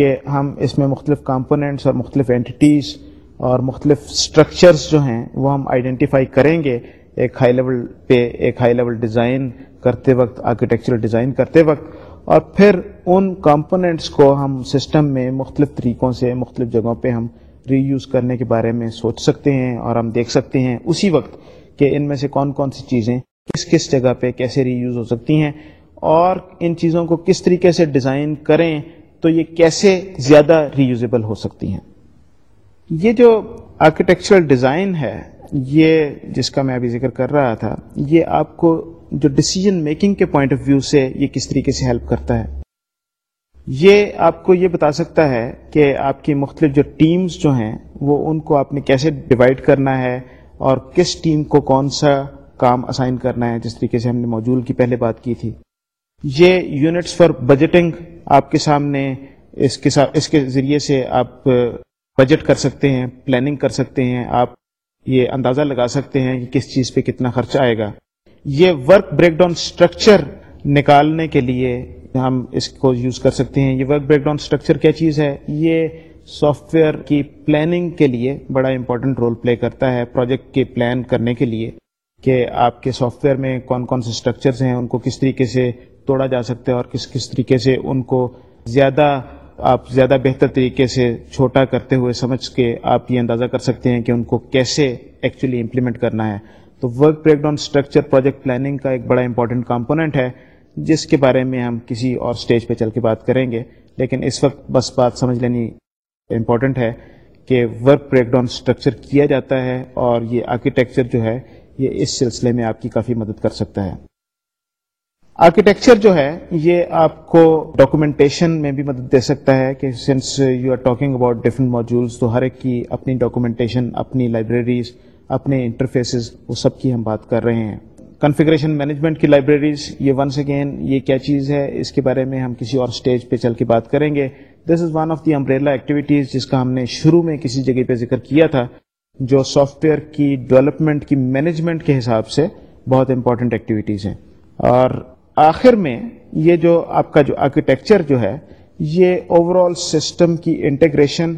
کہ ہم اس میں مختلف کمپوننٹس اور مختلف اینٹیز اور مختلف اسٹرکچرس جو ہیں وہ ہم آئیڈینٹیفائی کریں گے ایک ہائی لیول پہ ایک ہائی لیول ڈیزائن کرتے وقت آرکیٹیکچرل ڈیزائن کرتے وقت۔ اور پھر ان کمپوننٹس کو ہم سسٹم میں مختلف طریقوں سے، مختلف جگہوں پہ ہم ری یوز کرنے کے بارے میں سوچ سکتے ہیں اور ہم دیکھ سکتے ہیں اسی وقت کہ ان میں سے کون کون سی چیزیں کس کس جگہ پہ کیسے ری یوز ہو سکتی ہیں اور ان چیزوں کو کس طریقے سے ڈیزائن کریں تو یہ کیسے زیادہ ری یوزیبل ہو سکتی ہیں؟ یہ جو آرکیٹیکچرل ڈیزائن ہے، یہ جس کا میں ابھی ذکر کر رہا تھا، یہ آپ کو جو ڈسیزن میکنگ کے پوائنٹ آف ویو سے یہ کس طریقے سے ہیلپ کرتا ہے؟ یہ آپ کو یہ بتا سکتا ہے کہ آپ کی مختلف جو ٹیمز جو ہیں، وہ ان کو آپ نے کیسے ڈیوائڈ کرنا ہے اور کس ٹیم کو کون سا کام اسائن کرنا ہے، جس طریقے سے ہم نے موجود کی پہلے بات کی تھی۔ یہ یونٹس فار بجٹنگ آپ کے سامنے اس کے ساتھ اس کے ذریعے سے آپ بجٹ کر سکتے ہیں پلاننگ کر سکتے ہیں، آپ یہ اندازہ لگا سکتے ہیں کہ کس چیز پہ کتنا خرچہ آئے گا۔ یہ ورک بریک ڈاؤن اسٹرکچر نکالنے کے لیے ہم اس کو یوز کر سکتے ہیں۔ یہ ورک بریک ڈاؤن اسٹرکچر کیا چیز ہے؟ یہ سافٹ ویئر کی پلاننگ کے لیے بڑا امپورٹنٹ رول پلے کرتا ہے۔ پروجیکٹ کے پلان کرنے کے لیے کہ آپ کے سافٹ ویئر میں کون کون سے اسٹرکچرز ہیں، ان کو کس طریقے سے توڑا جا سکتا ہے اور کس کس طریقے سے ان کو زیادہ آپ زیادہ بہتر طریقے سے چھوٹا کرتے ہوئے سمجھ کے آپ یہ اندازہ کر سکتے ہیں کہ ان کو کیسے ایکچولی امپلیمنٹ کرنا ہے۔ تو work breakdown structure project planning کا ایک بڑا امپورٹنٹ کمپوننٹ ہے، جس کے بارے میں ہم کسی اور اسٹیج پہ چل کے بات کریں گے۔ لیکن اس وقت بس بات سمجھ لینی امپورٹنٹ ہے کہ ورک بریک ڈاؤن اسٹرکچر کیا جاتا ہے اور یہ آرکیٹیکچر جو ہے، یہ اس سلسلے میں آپ کی کافی مدد کر سکتا ہے۔ آرکیٹیکچر جو ہے، یہ آپ کو ڈاکومنٹیشن میں بھی مدد دے سکتا ہے کہ since you are talking about different modules تو ہر ایک کی اپنی ڈاکومنٹیشن اپنی لائبریریز اپنے انٹرفیسز وہ سب کی ہم بات کر رہے ہیں۔ کنفیگریشن مینجمنٹ کی لائبریریز یہ ونس اگین یہ کیا چیز ہے؟ اس کے بارے میں ہم کسی اور اسٹیج پہ چل کے بات کریں گے۔ This is one of the umbrella activities جس کا ہم نے شروع میں کسی جگہ پہ ذکر کیا تھا، جو سافٹ ویئر کی ڈیولپمنٹ کی مینجمنٹ کے حساب سے بہت امپورٹنٹ ایکٹیویٹیز ہیں۔ اور آخر میں یہ جو آپ کا جو آرکیٹیکچر جو ہے، یہ اوور آل سسٹم کی انٹیگریشن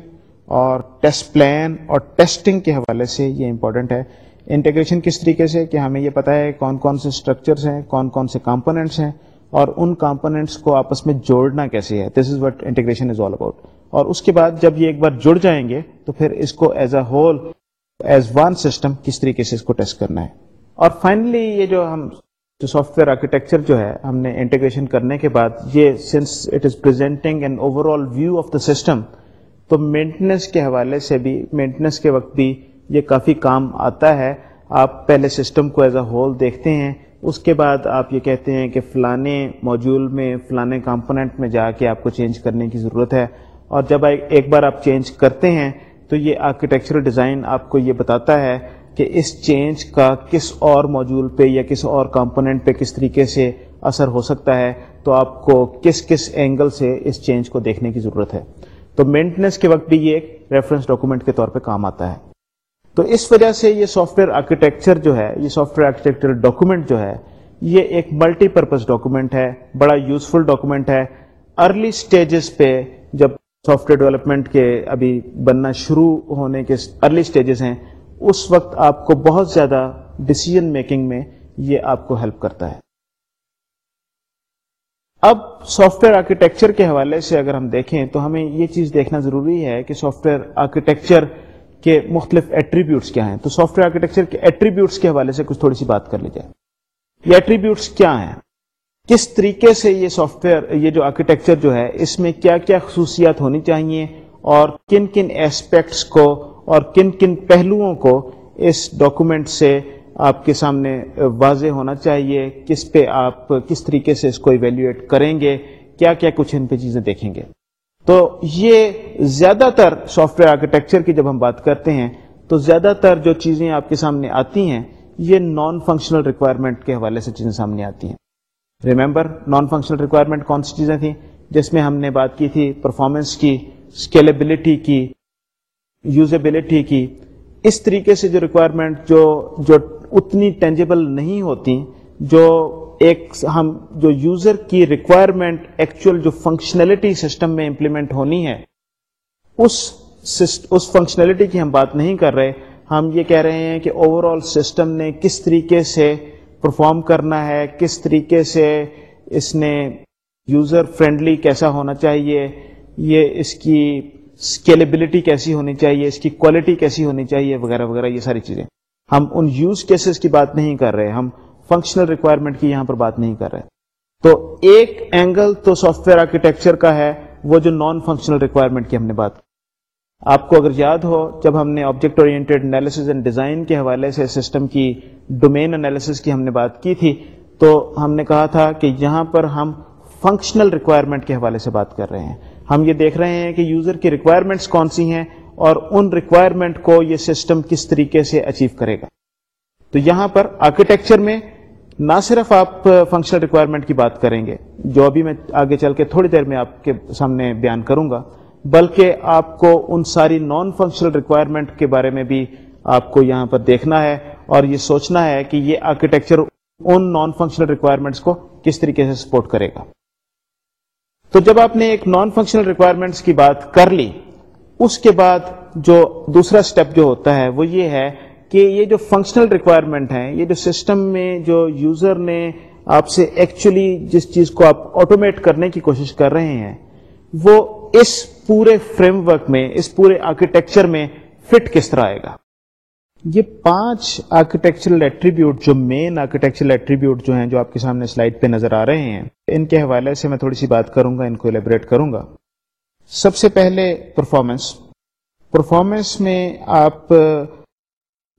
اور ٹیسٹ پلان اور ٹیسٹنگ کے حوالے سے یہ امپورٹنٹ ہے۔ انٹیگریشن کس طریقے سے؟ کہ ہمیں یہ پتا ہے کون کون سے اسٹرکچرس ہیں، کون کون سے کمپوننٹس ہیں اور ان کمپوننٹس کو آپس میں جوڑنا کیسے ہے۔ This is what integration is all about اور اس کے بعد جب یہ ایک بار جڑ جائیں گے تو پھر اس کو as a whole as one system کس طریقے سے اس کو ٹیسٹ کرنا ہے۔ اور فائنلی یہ جو ہم جو سافٹ ویئر آرکیٹیکچر جو ہے ہم نے انٹیگریشن کرنے کے بعد، یہ since it is presenting an overall view of the system تو مینٹننس کے حوالے سے بھی مینٹننس کے وقت بھی یہ کافی کام آتا ہے۔ آپ پہلے سسٹم کو ایز اے ہول دیکھتے ہیں، اس کے بعد آپ یہ کہتے ہیں کہ فلانے موجول میں، فلانے کمپوننٹ میں جا کے آپ کو چینج کرنے کی ضرورت ہے۔ اور جب ایک بار آپ چینج کرتے ہیں، تو یہ آرکیٹیکچرل ڈیزائن آپ کو یہ بتاتا ہے کہ اس چینج کا کس اور موجول پہ یا کس اور کمپوننٹ پہ کس طریقے سے اثر ہو سکتا ہے، تو آپ کو کس کس اینگل سے اس چینج کو دیکھنے کی ضرورت ہے۔ تو مینٹننس کے وقت بھی یہ ایک ریفرنس ڈاکومنٹ کے طور پہ کام آتا ہے۔ تو اس وجہ سے یہ سافٹ ویئر آرکیٹیکچر جو ہے، یہ سافٹ ویئر آرکیٹیکچر ڈاکومنٹ جو ہے، یہ ایک ملٹی پرپز ڈاکومنٹ ہے، بڑا یوزفل ڈاکومنٹ ہے۔ ارلی سٹیجز پہ جب سافٹ ویئر ڈیولپمنٹ کے ابھی بننا شروع ہونے کے ارلی سٹیجز ہیں اس وقت آپ کو بہت زیادہ ڈسیزن میکنگ میں یہ آپ کو ہیلپ کرتا ہے۔ اب سافٹ ویئر آرکیٹیکچر کے حوالے سے اگر ہم دیکھیں تو ہمیں یہ چیز دیکھنا ضروری ہے کہ سافٹ ویئر آرکیٹیکچر کے مختلف ایٹریبیوٹس کیا ہیں۔ تو سافٹ ویئر آرکیٹیکچر کے ایٹریبیوٹس کے حوالے سے کچھ تھوڑی سی بات کر لی جائے۔ یہ ایٹریبیوٹس کیا ہیں؟ کس طریقے سے یہ سافٹ ویئر یہ جو آرکیٹیکچر جو ہے، اس میں کیا کیا خصوصیات ہونی چاہیے اور کن کن ایسپیکٹس کو اور کن کن پہلوؤں کو اس ڈاکومنٹ سے آپ کے سامنے واضح ہونا چاہیے، کس پہ آپ کس طریقے سے اس کو ایویلویٹ کریں گے، کیا کیا کچھ ان پہ چیزیں دیکھیں گے۔ تو یہ زیادہ تر سافٹ ویئر آرکیٹیکچر کی جب ہم بات کرتے ہیں، تو زیادہ تر جو چیزیں آپ کے سامنے آتی ہیں، یہ نان فنکشنل ریکوائرمنٹ کے حوالے سے چیزیں سامنے آتی ہیں۔ ریمبر نان فنکشنل ریکوائرمنٹ کون سی چیزیں تھیں؟ جس میں ہم نے بات کی تھی پرفارمنس کی اسکیلیبلٹی کی یوزیبلٹی کی، اس طریقے سے جو ریکوائرمنٹ جو جو اتنی ٹینجیبل نہیں ہوتی، جو ایک ہم، جو یوزر کی ریکوائرمنٹ ایکچوئل جو فنکشنلٹی سسٹم میں امپلیمنٹ ہونی ہے، اس اس فنکشنلٹی کی ہم بات نہیں کر رہے۔ ہم یہ کہہ رہے ہیں کہ اوور آل سسٹم نے کس طریقے سے پرفارم کرنا ہے، کس طریقے سے اس نے یوزر فرینڈلی کیسا ہونا چاہیے، یہ اس کی اسکیلیبلٹی کیسی ہونی چاہیے، اس کی کوالٹی کیسی ہونی چاہیے، وغیرہ وغیرہ، یہ ساری چیزیں۔ ہم ان یوز کیسز کی بات نہیں کر رہے، ہم فنکشنل ریکوائرمنٹ کی یہاں پر بات نہیں کر رہے۔ تو ایک اینگل تو سافٹ ویئر آرکیٹیکچر کا ہے، وہ جو نان فنکشنل ریکوائرمنٹ کی ہم نے بات آپ کو اگر یاد ہو، جب ہم نے آبجیکٹ انالیس اینڈ ڈیزائن کے حوالے سے سسٹم کی ڈومین انالیس کی ہم نے بات کی تھی، تو ہم نے کہا تھا کہ یہاں پر ہم فنکشنل ریکوائرمنٹ کے حوالے سے بات کر رہے ہیں۔ ہم یہ دیکھ رہے ہیں کہ یوزر کی ریکوائرمنٹس کون سی ہیں اور ان ریکوائرمنٹ کو یہ سسٹم کس طریقے سے اچیو کرے گا۔ تو یہاں پر آرکیٹیکچر میں نہ صرف آپ فنکشنل ریکوائرمنٹ کی بات کریں گے، جو ابھی میں آگے چل کے تھوڑی دیر میں آپ کے سامنے بیان کروں گا، بلکہ آپ کو ان ساری نان فنکشنل ریکوائرمنٹ کے بارے میں بھی آپ کو یہاں پر دیکھنا ہے اور یہ سوچنا ہے کہ یہ آرکیٹیکچر ان نان فنکشنل ریکوائرمنٹس کو کس طریقے سے سپورٹ کرے گا۔ تو جب آپ نے ایک نان فنکشنل ریکوائرمنٹس کی بات کر لی، اس کے بعد جو دوسرا اسٹیپ جو ہوتا ہے، وہ یہ ہے کہ یہ جو فنکشنل ریکوائرمنٹ ہیں، یہ جو سسٹم میں جو یوزر نے آپ سے ایکچولی جس چیز کو آپ آٹومیٹ کرنے کی کوشش کر رہے ہیں، وہ اس پورے فریم ورک میں، اس پورے آرکیٹیکچر میں فٹ کس طرح آئے گا؟ یہ پانچ آرکیٹیکچرل ایٹریبیوٹ جو مین آرکیٹیکچرل ایٹریبیوٹ جو ہیں جو آپ کے سامنے سلائڈ پہ نظر آ رہے ہیں، ان کے حوالے سے میں تھوڑی سی بات کروں گا، ان کو ایلیبریٹ کروں گا۔ سب سے پہلے پرفارمنس پرفارمنس میں آپ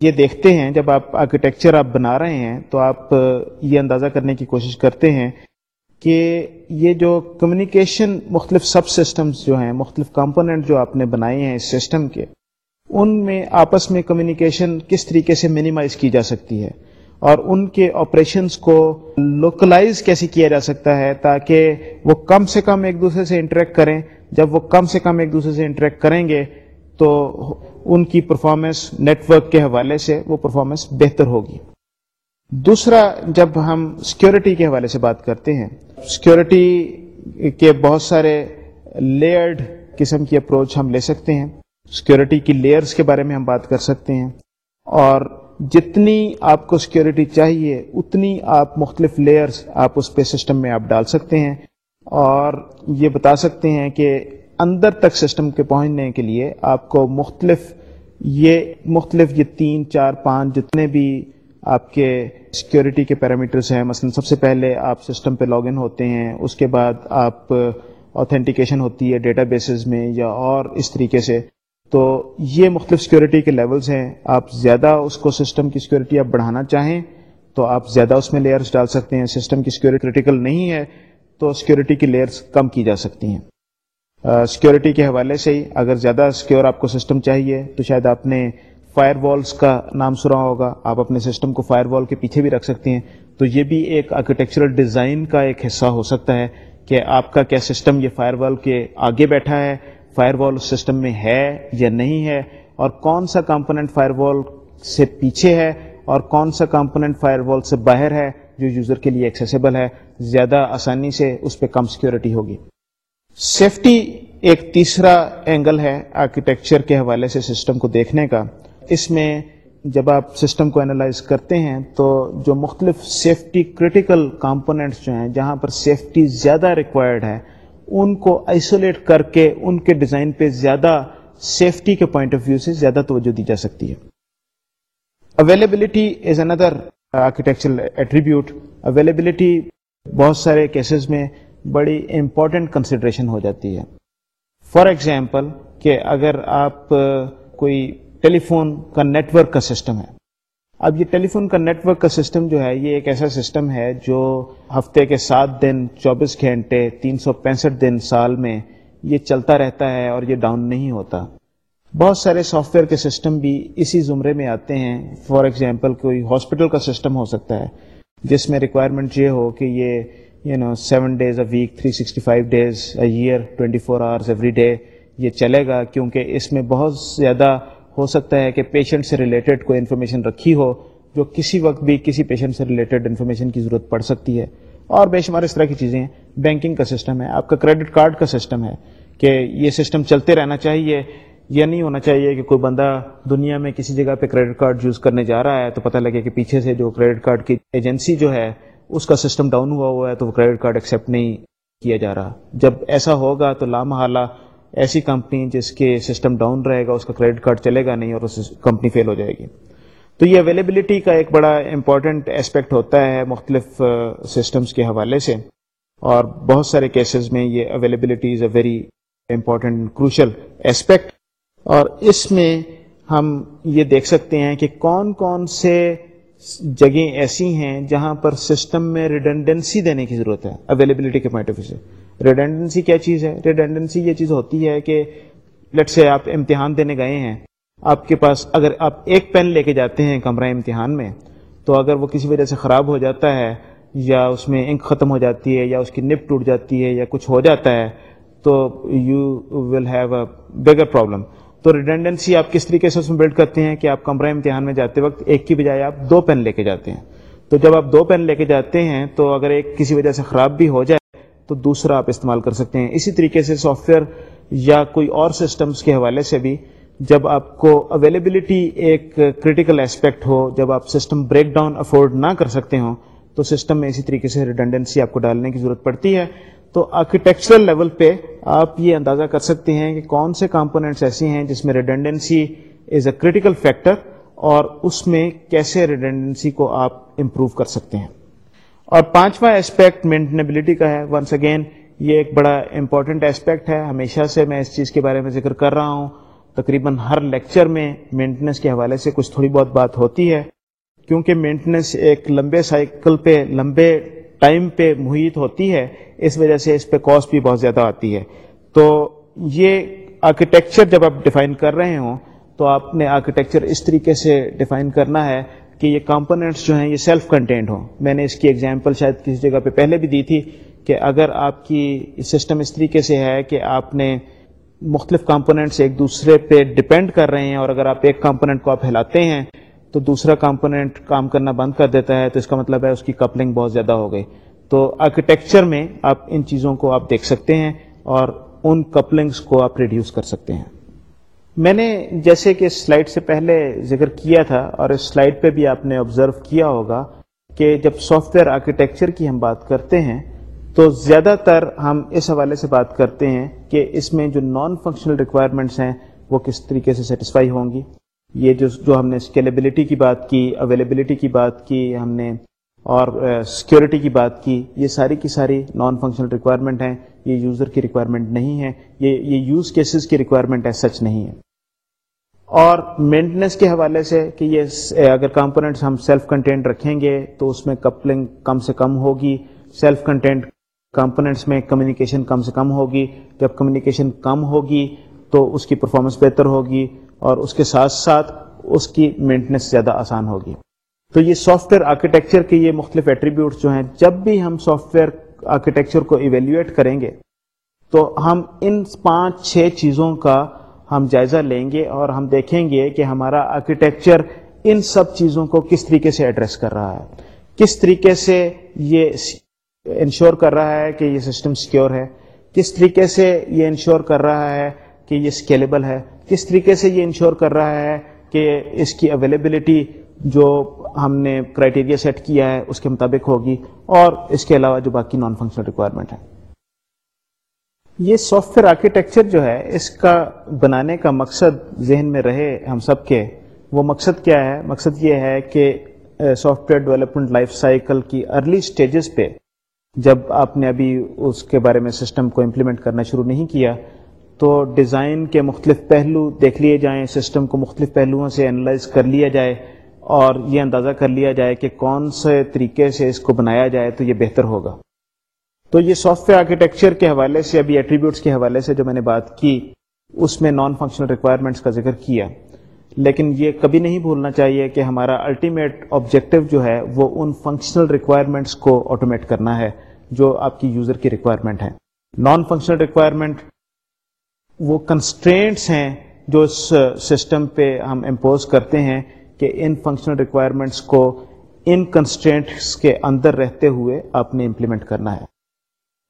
یہ دیکھتے ہیں، جب آپ آرکیٹیکچر آپ بنا رہے ہیں تو آپ یہ اندازہ کرنے کی کوشش کرتے ہیں کہ یہ جو کمیونیکیشن مختلف سب سسٹمز جو ہیں، مختلف کمپوننٹ جو آپ نے بنائے ہیں اس سسٹم کے ان میں آپس میں کمیونیکیشن کس طریقے سے منیمائز کی جا سکتی ہے اور ان کے آپریشنس کو لوکلائز کیسے کیا جا سکتا ہے تاکہ وہ کم سے کم ایک دوسرے سے انٹریکٹ کریں۔ جب وہ کم سے کم ایک دوسرے سے انٹریکٹ کریں گے تو ان کی پرفارمنس نیٹ ورک کے حوالے سے وہ پرفارمنس بہتر ہوگی۔ دوسرا، جب ہم سیکورٹی کے حوالے سے بات کرتے ہیں سیکورٹی کے بہت سارے لیئرڈ قسم کی اپروچ ہم لے سکتے ہیں۔ سیکورٹی کی لیئرز کے بارے میں ہم بات کر سکتے ہیں۔ اور جتنی آپ کو سیکورٹی چاہیے، اتنی آپ مختلف لیئرز آپ اس پہ سسٹم میں آپ ڈال سکتے ہیں۔ اور یہ بتا سکتے ہیں کہ اندر تک سسٹم کے پہنچنے کے لیے آپ کو مختلف یہ مختلف یہ تین، چار، پانچ جتنے بھی آپ کے سیکورٹی کے پیرامیٹرس ہیں، مثلا سب سے پہلے آپ سسٹم پہ لاگ ان ہوتے ہیں، اس کے بعد آپ اوتھینٹیکیشن ہوتی ہے ڈیٹا بیسز میں یا اور اس طریقے سے۔ تو یہ مختلف سیکورٹی کے لیولز ہیں۔ آپ زیادہ اس کو سسٹم کی سیکورٹی آپ بڑھانا چاہیں تو آپ زیادہ اس میں لیئرس ڈال سکتے ہیں۔ سسٹم کی سیکورٹی کریٹیکل نہیں ہے تو سیکورٹی کی لیئرس کم کی جا سکتی ہیں۔ سیکورٹی کے حوالے سے ہی اگر زیادہ سیکور آپ کو سسٹم چاہیے تو شاید آپ نے فائر والس کا نام سنا ہوگا۔ آپ اپنے سسٹم کو فائر وال کے پیچھے بھی رکھ سکتے ہیں۔ تو یہ بھی ایک آرکیٹیکچرل ڈیزائن کا ایک حصہ ہو سکتا ہے کہ آپ کا کیا سسٹم یہ فائر وال کے آگے بیٹھا ہے۔ فائر وال سسٹم میں ہے یا نہیں ہے، اور کون سا کمپوننٹ فائر وال سے پیچھے ہے اور کون سا کمپوننٹ فائر وال سے باہر ہے جو یوزر کے لیے ایکسیسیبل ہے، زیادہ آسانی سے اس پہ کم سیکورٹی ہوگی۔ سیفٹی ایک تیسرا اینگل ہے آرکیٹیکچر کے حوالے سے سسٹم کو دیکھنے کا۔ اس میں جب آپ سسٹم کو انالائز کرتے ہیں تو جو مختلف سیفٹی کرٹیکل کمپوننٹس جو ہیں، جہاں پر سیفٹی زیادہ ریکوائرڈ ہے ان کو آئسولیٹ کر کے ان کے ڈیزائن پہ زیادہ سیفٹی کے پوائنٹ آف ویو سے زیادہ توجہ دی جا سکتی ہے۔ Availability is another architectural attribute availability بہت سارے کیسز میں بڑی امپورٹنٹ کنسیڈریشن ہو جاتی ہے۔ فار ایگزامپل کہ اگر آپ uh, کوئی ٹیلی فون کا نیٹ ورک کا سسٹم ہے۔ اب یہ ٹیلی فون کا نیٹ ورک کا سسٹم جو ہے، یہ ایک ایسا سسٹم ہے جو ہفتے کے سات دن، چوبیس گھنٹے، تین سو پینسٹھ دن سال میں یہ چلتا رہتا ہے اور یہ ڈاؤن نہیں ہوتا۔ بہت سارے سافٹ ویئر کے سسٹم بھی اسی زمرے میں آتے ہیں۔ فار ایگزامپل کوئی ہاسپٹل کا سسٹم ہو سکتا ہے، جس میں ریکوائرمنٹ یہ ہو کہ یہ you know seven days a week three sixty five days a year twenty four hours every day یہ چلے گا، کیونکہ اس میں بہت زیادہ ہو سکتا ہے کہ پیشنٹ سے ریلیٹڈ کوئی انفارمیشن رکھی ہو جو کسی وقت بھی کسی پیشنٹ سے ریلیٹڈ انفارمیشن کی ضرورت پڑ سکتی ہے۔ اور بے شمار اس طرح کی چیزیں ہیں۔ بینکنگ کا سسٹم ہے۔ آپ کا کریڈٹ کارڈ کا سسٹم ہے کہ یہ سسٹم چلتے رہنا چاہیے۔ یہ نہیں ہونا چاہیے کہ کوئی بندہ دنیا میں کسی جگہ پہ کریڈٹ کارڈ یوز کرنے جا رہا ہے تو پتہ لگے کہ پیچھے سے جو کریڈٹ کارڈ کی ایجنسی جو ہے، اس کا سسٹم ڈاؤن ہوا ہوا ہے تو وہ کریڈٹ کارڈ ایکسیپٹ نہیں کیا جا رہا۔ جب ایسا ہوگا تو لامحالہ ایسی کمپنی جس کے سسٹم ڈاؤن رہے گا، اس کا کریڈٹ کارڈ چلے گا نہیں اور اس کمپنی فیل ہو جائے گی۔ تو یہ اویلیبلٹی کا ایک بڑا امپورٹنٹ اسپیکٹ ہوتا ہے مختلف سسٹمز کے حوالے سے۔ اور بہت سارے کیسز میں یہ availability is a very important crucial aspect اور اس میں ہم یہ دیکھ سکتے ہیں کہ کون کون سے جگہیں ایسی ہیں جہاں پر سسٹم میں ریڈنڈنسی دینے کی ضرورت ہے اویلیبلٹی کے پوائنٹ آف ویو سے۔ ریڈنڈنسی کیا چیز ہے؟ ریڈنڈنسی یہ چیز ہوتی ہے کہ لٹ سے آپ امتحان دینے گئے ہیں، آپ کے پاس اگر آپ ایک پین لے کے جاتے ہیں کمرہ امتحان میں، تو اگر وہ کسی وجہ سے خراب ہو جاتا ہے یا اس میں انک ختم ہو جاتی ہے یا اس کی نپ ٹوٹ جاتی ہے یا کچھ ہو جاتا ہے، تو you will have a bigger problem تو ریڈنڈنسی آپ کس طریقے سے اس میں بلڈ کرتے ہیں کہ آپ کمرہ امتحان میں جاتے وقت ایک کی بجائے آپ دو پین لے کے جاتے ہیں۔ تو جب آپ دو پین لے کے جاتے ہیں، تو اگر ایک کسی وجہ سے خراب بھی ہو جائے تو دوسرا آپ استعمال کر سکتے ہیں۔ اسی طریقے سے سافٹ ویئر یا کوئی اور سسٹمز کے حوالے سے بھی جب آپ کو اویلیبلٹی ایک کریٹیکل اسپیکٹ ہو، جب آپ سسٹم بریک ڈاؤن افورڈ نہ کر سکتے ہوں، تو سسٹم میں اسی طریقے سے ریڈنڈنسی آپ کو ڈالنے کی ضرورت پڑتی ہے۔ تو آرکیٹیکچرل لیول پہ آپ یہ اندازہ کر سکتے ہیں کہ کون سے کمپوننٹس ایسی ہیں جس میں redundancy is a critical factor اور اس میں کیسے ریڈنڈنسی کو آپ امپروو کر سکتے ہیں۔ اور پانچواں اسپیکٹ مینٹنیبلٹی کا ہے. ونس اگین یہ ایک بڑا امپورٹنٹ اسپیکٹ ہے. ہمیشہ سے میں اس چیز کے بارے میں ذکر کر رہا ہوں. تقریباً ہر لیکچر میں مینٹننس کے حوالے سے کچھ تھوڑی بہت بات ہوتی ہے. کیونکہ مینٹننس ایک لمبے سائیکل پہ، لمبے ٹائم پہ محیط ہوتی ہے، اس وجہ سے اس پہ کاسٹ بھی بہت زیادہ آتی ہے. تو یہ آرکیٹیکچر جب آپ ڈیفائن کر رہے ہوں، تو آپ نے آرکیٹیکچر اس طریقے سے ڈیفائن کرنا ہے کہ یہ کمپوننٹس جو ہیں یہ سیلف کنٹینٹ ہوں۔ میں نے اس کی ایگزامپل شاید کسی جگہ پہ پہلے بھی دی تھی کہ اگر آپ کی سسٹم اس طریقے سے ہے کہ آپ نے مختلف کمپوننٹس ایک دوسرے پہ ڈپینڈ کر رہے ہیں اور اگر آپ ایک کمپوننٹ کو آپ ہلاتے ہیں تو دوسرا کمپوننٹ کام کرنا بند کر دیتا ہے تو اس کا مطلب ہے اس کی کپلنگ بہت زیادہ ہو گئی۔ تو آرکیٹیکچر میں آپ ان چیزوں کو آپ دیکھ سکتے ہیں اور ان کپلنگس کو آپ ریڈیوس کر سکتے ہیں۔ میں نے جیسے کہ سلائڈ سے پہلے ذکر کیا تھا اور اس سلائڈ پہ بھی آپ نے آبزرو کیا ہوگا کہ جب سافٹ ویئر آرکیٹیکچر کی ہم بات کرتے ہیں تو زیادہ تر ہم اس حوالے سے بات کرتے ہیں کہ اس میں جو نان فنکشنل ریکوائرمنٹس ہیں وہ کس طریقے سے سیٹسفائی ہوں گی؟ یہ جو جو ہم نے اسکیلیبلٹی کی بات کی اویلیبلٹی کی بات کی، ہم نے اور سیکورٹی کی بات کی، یہ ساری کی ساری نان فنکشنل ریکوائرمنٹ ہیں، یہ یوزر کی ریکوائرمنٹ نہیں ہے یہ یہ یوز کیسز کی ریکوائرمنٹ ہے سچ نہیں ہے اور مینٹننس کے حوالے سے کہ یہ اگر کمپوننٹس ہم سیلف کنٹینٹ رکھیں گے تو اس میں کپلنگ کم سے کم ہوگی سیلف کنٹینٹ کمپوننٹس میں کمیونیکیشن کم سے کم ہوگی۔ جب کمیونیکیشن کم ہوگی تو اس کی پرفارمنس بہتر ہوگی اور اس کے ساتھ ساتھ اس کی مینٹننس زیادہ آسان ہوگی۔ تو یہ سافٹ ویئر آرکیٹیکچر کے یہ مختلف ایٹریبیوٹس جو ہیں، جب بھی ہم سافٹ ویئر آرکیٹیکچر کو ایویلویٹ کریں گے، تو ہم ان پانچ چھ چیزوں کا ہم جائزہ لیں گے اور ہم دیکھیں گے کہ ہمارا آرکیٹیکچر ان سب چیزوں کو کس طریقے سے ایڈریس کر رہا ہے۔ کس طریقے سے یہ انشور کر رہا ہے کہ یہ سسٹم سیکیور ہے؟ کس طریقے سے یہ انشور کر رہا ہے کہ یہ اسکیلیبل ہے؟ کس طریقے سے یہ انشور کر رہا ہے کہ اس کی اویلیبلٹی جو ہم نے کرائٹیریا سیٹ کیا ہے، اس کے مطابق ہوگی۔ اور اس کے علاوہ جو باقی نان فنکشنل ریکوائرمنٹ ہے یہ سافٹ ویئر آرکیٹیکچر جو ہے، اس کا بنانے کا مقصد ذہن میں رہے ہم سب کے۔ وہ مقصد کیا ہے؟ مقصد یہ ہے کہ software development life cycle کی ارلی سٹیجز پہ جب آپ نے ابھی اس کے بارے میں سسٹم کو امپلیمنٹ کرنا شروع نہیں کیا، تو ڈیزائن کے مختلف پہلو دیکھ لیے جائیں سسٹم کو مختلف پہلوؤں سے انالائز کر لیا جائے۔ اور یہ اندازہ کر لیا جائے کہ کون سے طریقے سے اس کو بنایا جائے تو یہ بہتر ہوگا۔ تو یہ سافٹ ویئر آرکیٹیکچر کے حوالے سے، ابھی ایٹریبیوٹس کے حوالے سے جو میں نے بات کی، اس میں نان فنکشنل ریکوائرمنٹس کا ذکر کیا۔ لیکن یہ کبھی نہیں بھولنا چاہیے کہ ہمارا الٹیمیٹ آبجیکٹو جو ہے، وہ ان فنکشنل ریکوائرمنٹس کو آٹومیٹ کرنا ہے جو آپ کی یوزر کی ریکوائرمنٹ ہے نان فنکشنل ریکوائرمنٹ وہ کنسٹرینٹس ہیں جو اس سسٹم پہ ہم امپوز کرتے ہیں کہ ان فنکشنل ریکوائرمنٹس کو ان کنسٹرینٹس کے اندر رہتے ہوئے آپ نے امپلیمنٹ کرنا ہے۔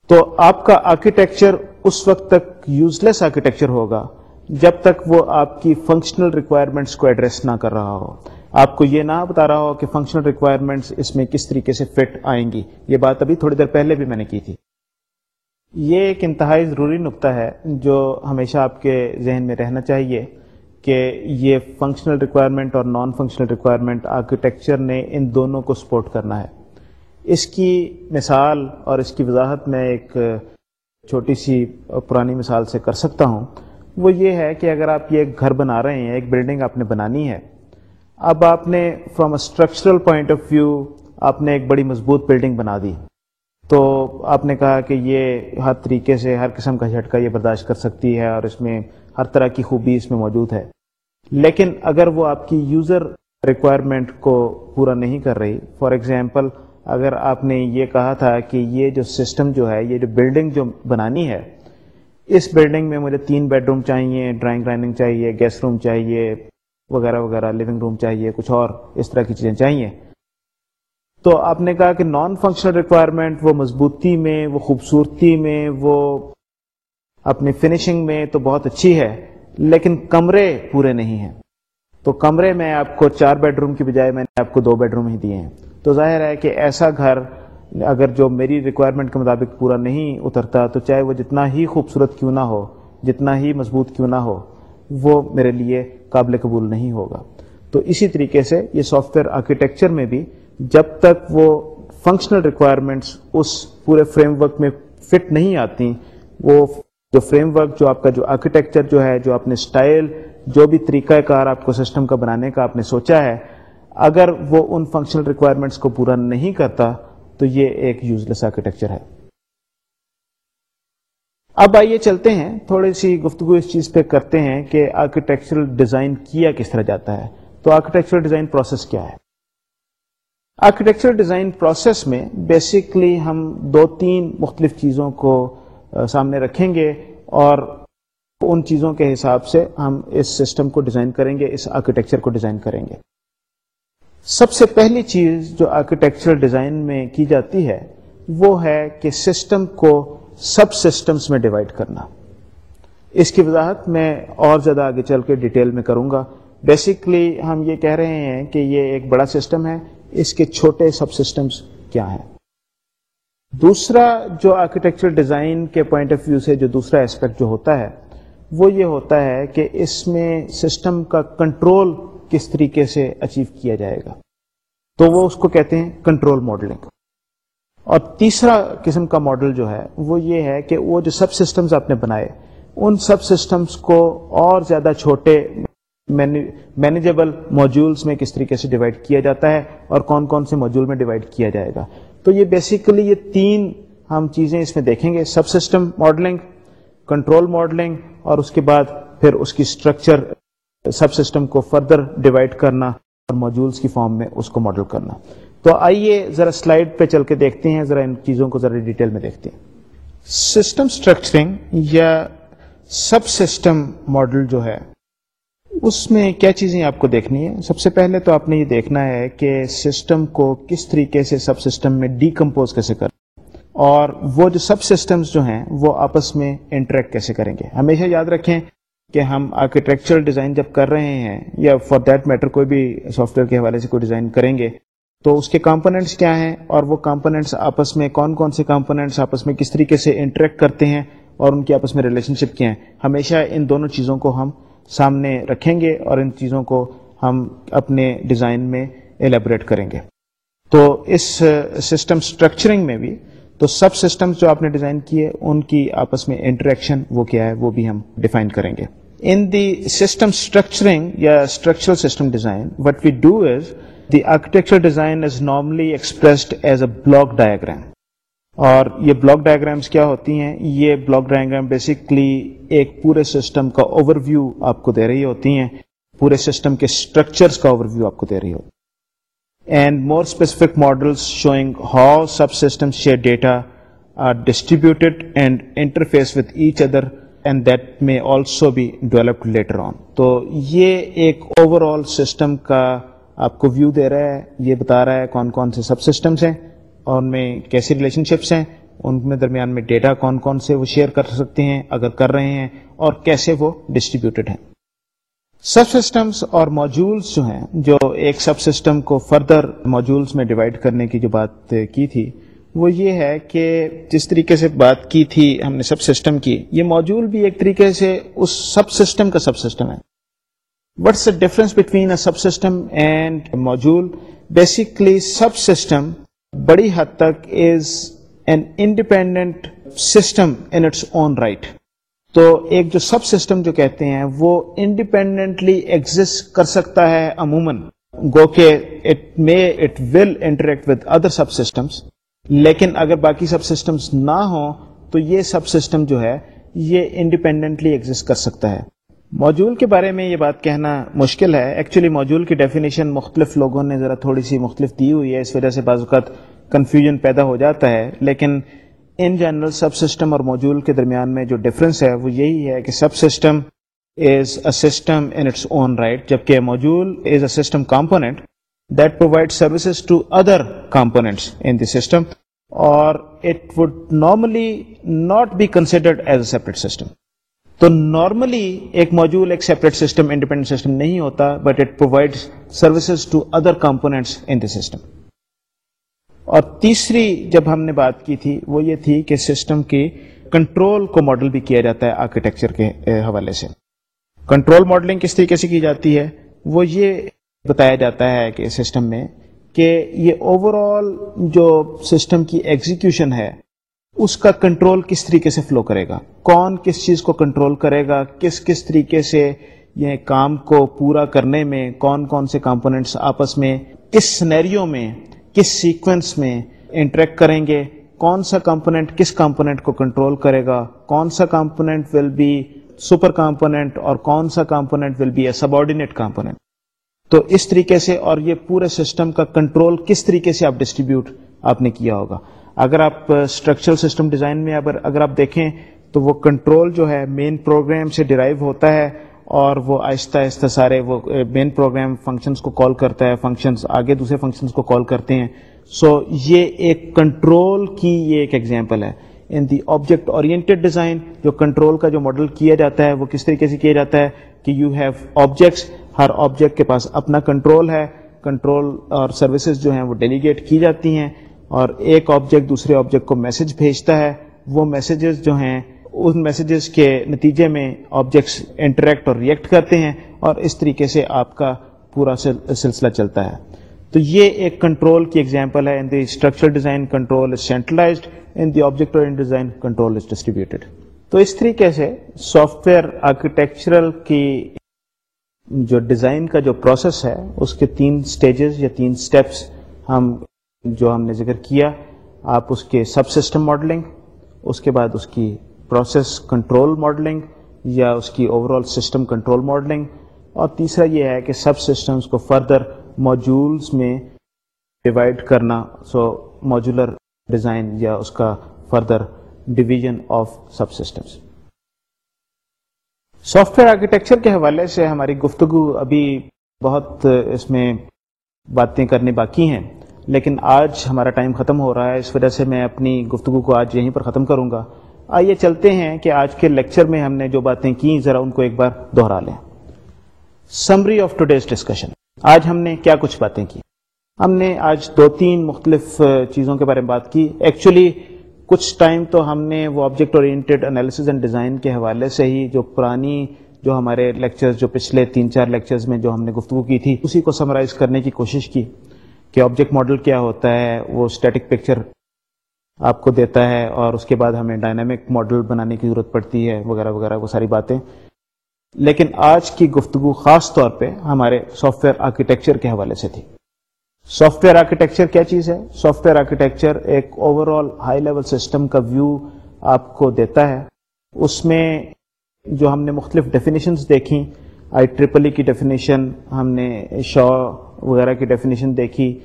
تو آپ کا آرکیٹیکچر اس وقت تک یوز لیس آرکیٹیکچر ہوگا جب تک وہ آپ کی فنکشنل ریکوائرمنٹس کو ایڈریس نہ کر رہا ہو۔ آپ کو یہ نہ بتا رہا ہو کہ فنکشنل ریکوائرمنٹس اس میں کس طریقے سے فٹ آئیں گی۔ یہ بات ابھی تھوڑی دیر پہلے بھی میں نے کی تھی۔ یہ ایک انتہائی ضروری نقطہ ہے جو ہمیشہ آپ کے ذہن میں رہنا چاہیے۔ کہ یہ فنکشنل ریکوائرمنٹ اور نان فنکشنل ریکوائرمنٹ آرکیٹیکچر نے ان دونوں کو سپورٹ کرنا ہے۔ اس کی مثال اور اس کی وضاحت میں ایک چھوٹی سی پرانی مثال سے کر سکتا ہوں۔ وہ یہ ہے کہ اگر آپ یہ ایک گھر بنا رہے ہیں، ایک بلڈنگ آپ نے بنانی ہے، اب آپ نے from a structural point of view آپ نے ایک بڑی مضبوط بلڈنگ بنا دی۔ تو آپ نے کہا کہ یہ ہر طریقے سے ہر قسم کا جھٹکا یہ برداشت کر سکتی ہے اور اس میں ہر طرح کی خوبی اس میں موجود ہے۔ لیکن اگر وہ آپ کی یوزر ریکوائرمنٹ کو پورا نہیں کر رہی فار ایگزامپل اگر آپ نے یہ کہا تھا کہ یہ جو سسٹم جو ہے، یہ جو بلڈنگ جو بنانی ہے، اس بلڈنگ میں مجھے تین بیڈ روم چاہیے ڈرائنگ ڈائننگ چاہیے گیسٹ روم چاہیے، وغیرہ وغیرہ لیونگ روم چاہیے، کچھ اور اس طرح کی چیزیں چاہیے۔ تو آپ نے کہا کہ نان فنکشنل ریکوائرمنٹ وہ مضبوطی میں، وہ خوبصورتی میں، وہ اپنی فنیشنگ میں تو بہت اچھی ہے۔ لیکن کمرے پورے نہیں ہیں۔ تو کمرے میں آپ کو چار بیڈ روم کی بجائے میں نے آپ کو دو بیڈ روم ہی دیے ہیں۔ تو ظاہر ہے کہ ایسا گھر اگر جو میری ریکوائرمنٹ کے مطابق پورا نہیں اترتا، تو چاہے وہ جتنا ہی خوبصورت کیوں نہ ہو، جتنا ہی مضبوط کیوں نہ ہو، وہ میرے لیے قابل قبول نہیں ہوگا۔ تو اسی طریقے سے یہ سافٹ ویئر آرکیٹیکچر میں بھی جب تک وہ فنکشنل ریکوائرمنٹس اس پورے فریم ورک میں فٹ نہیں آتی وہ جو فریم ورک، جو آپ کا جو آرکیٹیکچر جو ہے، جو اپنے اسٹائل جو بھی طریقہ کار آپ کو سسٹم کا بنانے کا آپ نے سوچا ہے، اگر وہ ان فنکشنل ریکوائرمنٹس کو پورا نہیں کرتا، تو یہ ایک یوز لیس آرکیٹیکچر ہے۔ اب آئیے چلتے ہیں، تھوڑی سی گفتگو اس چیز پہ کرتے ہیں کہ آرکیٹیکچرل ڈیزائن کیا کس طرح جاتا ہے۔ تو آرکیٹیکچرل ڈیزائن پروسیس کیا ہے؟ آرکیٹیکچر ڈیزائن پروسیس میں بیسکلی ہم دو تین مختلف چیزوں کو سامنے رکھیں گے اور ان چیزوں کے حساب سے ہم اس سسٹم کو ڈیزائن کریں گے، اس آرکیٹیکچر کو ڈیزائن کریں گے۔ سب سے پہلی چیز جو آرکیٹیکچر ڈیزائن میں کی جاتی ہے، وہ ہے کہ سسٹم کو سب سسٹمس میں ڈیوائڈ کرنا۔ اس کی وضاحت میں اور زیادہ آگے چل کے ڈیٹیل میں کروں گا۔ بیسکلی ہم یہ کہہ رہے ہیں کہ یہ ایک بڑا سسٹم ہے، اس کے چھوٹے سب سسٹمس کیا ہیں؟ دوسرا جو آرکیٹیکچر ڈیزائن کے پوائنٹ آف ویو سے جو دوسرا اسپیکٹ جو ہوتا ہے، وہ یہ ہوتا ہے کہ اس میں سسٹم کا کنٹرول کس طریقے سے اچیو کیا جائے گا۔ تو وہ اس کو کہتے ہیں کنٹرول ماڈلنگ اور تیسرا قسم کا ماڈل جو ہے، وہ یہ ہے کہ وہ جو سب سسٹمز آپ نے بنائے، ان سب سسٹمز کو اور زیادہ چھوٹے مینیجیبل موجولس میں کس طریقے سے ڈیوائڈ کیا جاتا ہے اور کون کون سے موجول میں ڈیوائڈ کیا جائے گا۔ تو یہ بیسیکلی یہ تین ہم چیزیں اس میں دیکھیں گے subsystem modelling control modelling اور اس کے بعد پھر اس کی اسٹرکچر سب سسٹم کو فردر ڈیوائڈ کرنا اور موجولس کی فارم میں اس کو ماڈل کرنا۔ تو آئیے ذرا سلائڈ پہ چل کے دیکھتے ہیں، ذرا ان چیزوں کو ذرا ڈیٹیل میں دیکھتے ہیں۔ سسٹم اسٹرکچرنگ یا سب سسٹم ماڈل جو ہے اس میں کیا چیزیں آپ کو دیکھنی ہے سب سے پہلے تو آپ نے یہ دیکھنا ہے کہ سسٹم کو کس طریقے سے سب سسٹم میں ڈیکمپوز کیسے کر اور وہ جو سب سسٹمز جو ہیں، وہ آپس میں انٹریکٹ کیسے کریں گے؟ ہمیشہ یاد رکھیں کہ ہم آرکیٹیکچرل ڈیزائن جب کر رہے ہیں، یا فار دیٹ میٹر کوئی بھی سافٹ ویئر کے حوالے سے کوئی ڈیزائن کریں گے، تو اس کے کمپوننٹس کیا ہیں؟ اور وہ کمپوننٹس آپس میں کون کون سے کمپوننٹس آپس میں کس طریقے سے انٹریکٹ کرتے ہیں؟ اور ان کی آپس میں ریلیشن شپ کیا ہیں؟ ہمیشہ ان دونوں چیزوں کو ہم سامنے رکھیں گے اور ان چیزوں کو ہم اپنے ڈیزائن میں ایلیبریٹ کریں گے۔ تو اس سسٹم اسٹرکچرنگ میں بھی تو سب سسٹمز جو آپ نے ڈیزائن کیے، ان کی آپس میں انٹریکشن وہ کیا ہے، وہ بھی ہم ڈیفائن کریں گے۔ ان دی سسٹم اسٹرکچرنگ یا structural system design what we do is the architecture design is normally expressed as a block diagram اور یہ بلاک ڈائگرامس کیا ہوتی ہیں؟ یہ بلاک ڈائگرام بیسکلی ایک پورے سسٹم کا اوور ویو آپ کو دے رہی ہوتی ہیں۔ پورے سسٹم کے اسٹرکچرس کا اوور ویو آپ کو دے رہی ہوتی and more specific model showing how subsystem share data are distributed and interface with each other and that may also be developed later on تو یہ ایک اوور آل سسٹم کا آپ کو ویو دے رہا ہے۔ یہ بتا رہا ہے کون کون سے سب سسٹمس ہیں۔ ان میں کیسی ریلیشن شپس ہیں؟ ان میں درمیان میں ڈیٹا کون کون سے وہ شیئر کر سکتے ہیں، اگر کر رہے ہیں، اور کیسے وہ ڈسٹریبیوٹیڈ ہیں؟ سب سسٹمس اور موجولس جو ہیں، جو ایک سب سسٹم کو فردر موجولس میں ڈیوائڈ کرنے کی جو بات کی تھی، وہ یہ ہے کہ جس طریقے سے بات کی تھی ہم نے سب سسٹم کی، یہ موجول بھی ایک طریقے سے اس سب سسٹم کا سب سسٹم ہے۔ What's the difference between a subsystem and module basically subsystem بڑی حد تک is an independent system in its own right تو ایک جو سب سسٹم جو کہتے ہیں وہ انڈیپینڈنٹلی ایگزٹ کر سکتا ہے عموماً۔ گو کہ it may it will interact with other subsystems لیکن اگر باقی سب سسٹمس نہ ہوں، تو یہ سب سسٹم جو ہے، یہ انڈیپینڈنٹلی ایگزٹ کر سکتا ہے۔ موجول کے بارے میں یہ بات کہنا مشکل ہے۔ ایکچولی موجول کی ڈیفینیشن مختلف لوگوں نے ذرا تھوڑی سی مختلف دی ہوئی ہے۔ اس وجہ سے بعض اوقات کنفیوژن پیدا ہو جاتا ہے۔ لیکن ان جنرل سب سسٹم اور موجول کے درمیان میں جو ڈفرنس ہے وہ یہی ہے کہ subsystem is a system in its own right جبکہ module is a system component that provide services to other components in the system اور it would normally not be considered as a separate system تو normally ایک module ایک separate system independent system نہیں ہوتا but it provide services to other components in the system اور تیسری جب ہم نے بات کی تھی، وہ یہ تھی کہ سسٹم کی کنٹرول کو ماڈل بھی کیا جاتا ہے آرکیٹیکچر کے حوالے سے۔ کنٹرول ماڈلنگ کس طریقے سے کی جاتی ہے؟ وہ یہ بتایا جاتا ہے کہ سسٹم میں کہ یہ اوور آل جو سسٹم کی ایگزیکیوشن ہے اس کا کنٹرول کس طریقے سے فلو کرے گا؟ کون کس چیز کو کنٹرول کرے گا؟ کس کس طریقے سے یہ کام کو پورا کرنے میں، کون کون سے کمپوننٹس آپس میں، کس سنیریو میں، کس سیکوینس میں انٹریکٹ کریں گے؟ کون سا کمپوننٹ کس کمپوننٹ کو کنٹرول کرے گا؟ کون سا component will be super component اور کون سا component will be a subordinate component تو اس طریقے سے اور یہ پورے سسٹم کا کنٹرول کس طریقے سے آپ ڈسٹریبیوٹ آپ نے کیا ہوگا؟ اگر آپ اسٹرکچرل سسٹم ڈیزائن میں اگر اگر آپ دیکھیں تو وہ کنٹرول جو ہے مین پروگرام سے ڈرائیو ہوتا ہے اور وہ آہستہ آہستہ سارے وہ مین پروگرام فنکشنز کو کال کرتا ہے فنکشنز آگے دوسرے فنکشنز کو کال کرتے ہیں. سو so, یہ ایک کنٹرول کی یہ ایک ایگزامپل ہے. In the object oriented design جو کنٹرول کا جو ماڈل کیا جاتا ہے وہ کس طریقے سے کیا جاتا ہے کہ یو ہیو آبجیکٹس ہر آبجیکٹ کے پاس اپنا کنٹرول ہے کنٹرول اور سروسز جو ہیں وہ ڈیلیگیٹ کی جاتی ہیں. اور ایک آبجیکٹ دوسرے آبجیکٹ کو میسج بھیجتا ہے۔ وہ میسیجز جو ہیں، ان میسیجز کے نتیجے میں آبجیکٹس انٹریکٹ اور ریئیکٹ کرتے ہیں اور اس طریقے سے آپ کا پورا سلسلہ چلتا ہے۔ تو یہ ایک کنٹرول کی ایگزامپل ہے۔ In the structure design control is centralised in the object اور ڈیزائن کنٹرول از ڈسٹریبیوٹیڈ تو اس طریقے سے سافٹ ویئر آرکیٹیکچرل کی جو ڈیزائن کا جو پروسیس ہے، اس کے تین سٹیجز یا تین سٹیپس ہم جو ہم نے ذکر کیا، آپ اس کے سب سسٹم ماڈلنگ اس کے بعد اس کی پروسیس کنٹرول ماڈلنگ یا اس کی overall system control modelling اور تیسرا یہ ہے کہ سب سسٹمس کو فردر موجولس میں ڈیوائڈ کرنا سو موجولر ڈیزائن یا اس کا further division of subsystems software architecture کے حوالے سے ہماری گفتگو ابھی بہت اس میں باتیں کرنے باقی ہیں۔ لیکن آج ہمارا ٹائم ختم ہو رہا ہے، اس وجہ سے میں اپنی گفتگو کو آج یہیں پر ختم کروں گا۔ آئیے چلتے ہیں کہ آج کے لیکچر میں ہم نے جو باتیں کی ذرا ان کو ایک بار دوہرا لیں۔ سمری آف ٹوڈیز ڈسکشن آج ہم نے کیا کچھ باتیں کی ہم نے آج دو تین مختلف چیزوں کے بارے میں بات کی۔ ایکچولی کچھ ٹائم تو ہم نے وہ object oriented analysis and design کے حوالے سے ہی جو پرانی جو ہمارے لیکچرز جو پچھلے تین چار لیکچرز میں جو ہم نے گفتگو کی تھی، اسی کو سمرائز کرنے کی کوشش کی۔ کہ آبجیکٹ ماڈل کیا ہوتا ہے، وہ اسٹیٹک پکچر آپ کو دیتا ہے اور اس کے بعد ہمیں ڈائنامک ماڈل بنانے کی ضرورت پڑتی ہے، وغیرہ وغیرہ، وہ ساری باتیں۔ لیکن آج کی گفتگو خاص طور پہ ہمارے سافٹ ویئر آرکیٹیکچر کے حوالے سے تھی۔ سافٹ ویئر آرکیٹیکچر کیا چیز ہے؟ سافٹ ویئر آرکیٹیکچر ایک overall high level system کا ویو آپ کو دیتا ہے۔ اس میں جو ہم نے مختلف ڈیفینیشنز دیکھی آئی ٹریپل ای کی ڈیفینیشن ہم نے شا وغیرہ کی ڈیفینیشن دیکھی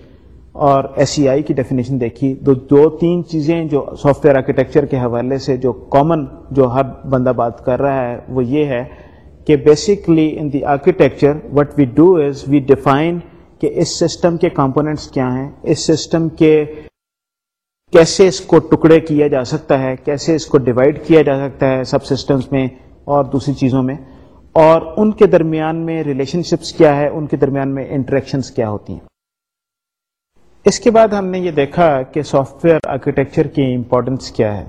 اور ایس سی آئی کی ڈیفینیشن دیکھی۔ دو دو تین چیزیں جو سافٹ ویئر آرکیٹیکچر کے حوالے سے جو کامن جو ہر بندہ بات کر رہا ہے، وہ یہ ہے کہ basically in the architecture what we do is we define کہ اس سسٹم کے کمپوننٹس کیا ہیں، اس سسٹم کے کیسے اس کو ٹکڑے کیا جا سکتا ہے، کیسے اس کو ڈیوائڈ کیا جا سکتا ہے سب سسٹمس میں اور دوسری چیزوں میں۔ اور ان کے درمیان میں ریلیشن شپس کیا ہے، ان کے درمیان میں انٹریکشنس کیا ہوتی ہیں۔ اس کے بعد ہم نے یہ دیکھا کہ سافٹ ویئر آرکیٹیکچر کی امپورٹنس کیا ہے۔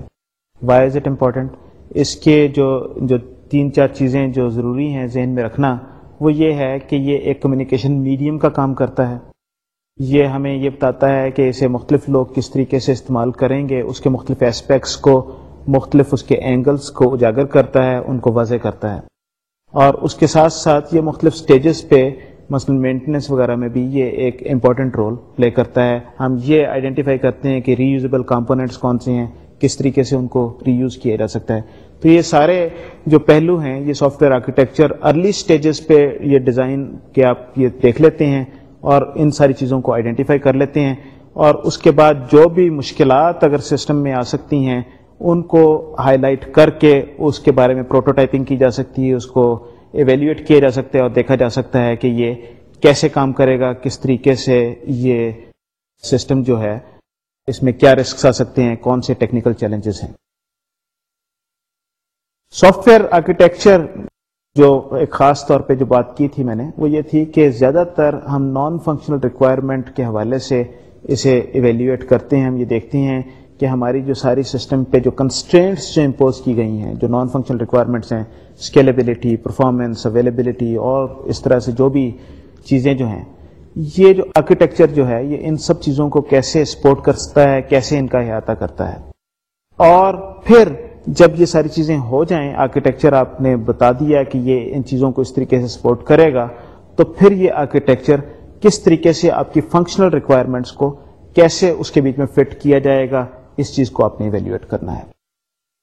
وائی از اٹ امپورٹنٹ اس کے جو جو تین چار چیزیں جو ضروری ہیں ذہن میں رکھنا، وہ یہ ہے کہ یہ ایک کمیونیکیشن میڈیم کا کام کرتا ہے۔ یہ ہمیں یہ بتاتا ہے کہ اسے مختلف لوگ کس طریقے سے استعمال کریں گے، اس کے مختلف اسپیکٹس کو، مختلف اس کے اینگلس کو اجاگر کرتا ہے، ان کو واضح کرتا ہے۔ اور اس کے ساتھ ساتھ یہ مختلف سٹیجز پہ مثلا مینٹیننس وغیرہ میں بھی یہ ایک امپورٹنٹ رول پلے کرتا ہے۔ ہم یہ آئیڈینٹیفائی کرتے ہیں کہ ری یوزیبل کمپوننٹس کون سے ہیں، کس طریقے سے ان کو ری یوز کیا جا سکتا ہے۔ تو یہ سارے جو پہلو ہیں، یہ software architecture early stages پہ یہ ڈیزائن کے آپ یہ دیکھ لیتے ہیں اور ان ساری چیزوں کو آئیڈینٹیفائی کر لیتے ہیں۔ اور اس کے بعد جو بھی مشکلات اگر سسٹم میں آ سکتی ہیں ان کو ہائی لائٹ کر کے اس کے بارے میں پروٹوٹائپنگ کی جا سکتی ہے، اس کو ایویلیویٹ کیا جا سکتا ہے اور دیکھا جا سکتا ہے کہ یہ کیسے کام کرے گا، کس طریقے سے یہ سسٹم جو ہے، اس میں کیا رسکس آ سکتے ہیں، کون سے ٹیکنیکل چیلنجز ہیں۔ سافٹ ویئر آرکیٹیکچر جو ایک خاص طور پہ جو بات کی تھی میں نے، وہ یہ تھی کہ زیادہ تر ہم نان فنکشنل ریکوائرمنٹ کے حوالے سے اسے ایویلیویٹ کرتے ہیں، ہم یہ دیکھتے ہیں کہ ہماری جو ساری سسٹم پہ جو کنسٹرینٹس جو امپوز کی گئی ہیں، جو نان فنکشنل ریکوائرمنٹس ہیں اسکیلیبلٹی پرفارمنس اویلیبلٹی اور اس طرح سے جو بھی چیزیں جو ہیں، یہ جو آرکیٹیکچر جو ہے، یہ ان سب چیزوں کو کیسے سپورٹ کرتا ہے، کیسے ان کا احاطہ کرتا ہے۔ اور پھر جب یہ ساری چیزیں ہو جائیں آرکیٹیکچر آپ نے بتا دیا کہ یہ ان چیزوں کو اس طریقے سے سپورٹ کرے گا، تو پھر یہ آرکیٹیکچر کس طریقے سے آپ کی فنکشنل ریکوائرمنٹس کو کیسے اس کے بیچ میں فٹ کیا جائے گا اس چیز کو آپ نے ایویلیویٹ کرنا ہے۔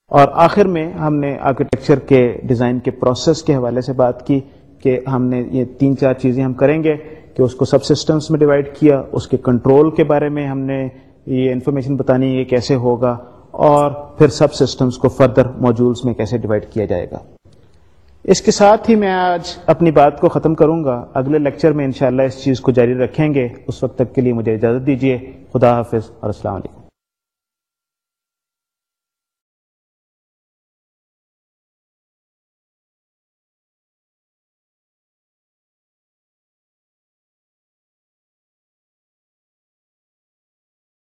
اور آخر میں ہم نے آرکیٹیکچر کے ڈیزائن کے پروسیس کے حوالے سے بات کی کہ ہم نے یہ تین چار چیزیں ہم کریں گے کہ اس کو سب سسٹمس میں ڈیوائڈ کیا، اس کے کنٹرول کے بارے میں ہم نے یہ انفارمیشن بتانی ہے کیسے ہوگا اور پھر سب سسٹمز کو فردر موجولس میں کیسے ڈیوائڈ کیا جائے گا۔ اس کے ساتھ ہی میں آج اپنی بات کو ختم کروں گا۔ اگلے لیکچر میں انشاءاللہ اس چیز کو جاری رکھیں گے۔ اس وقت تک کے لیے مجھے اجازت دیجیے خدا حافظ اور السلام علیکم۔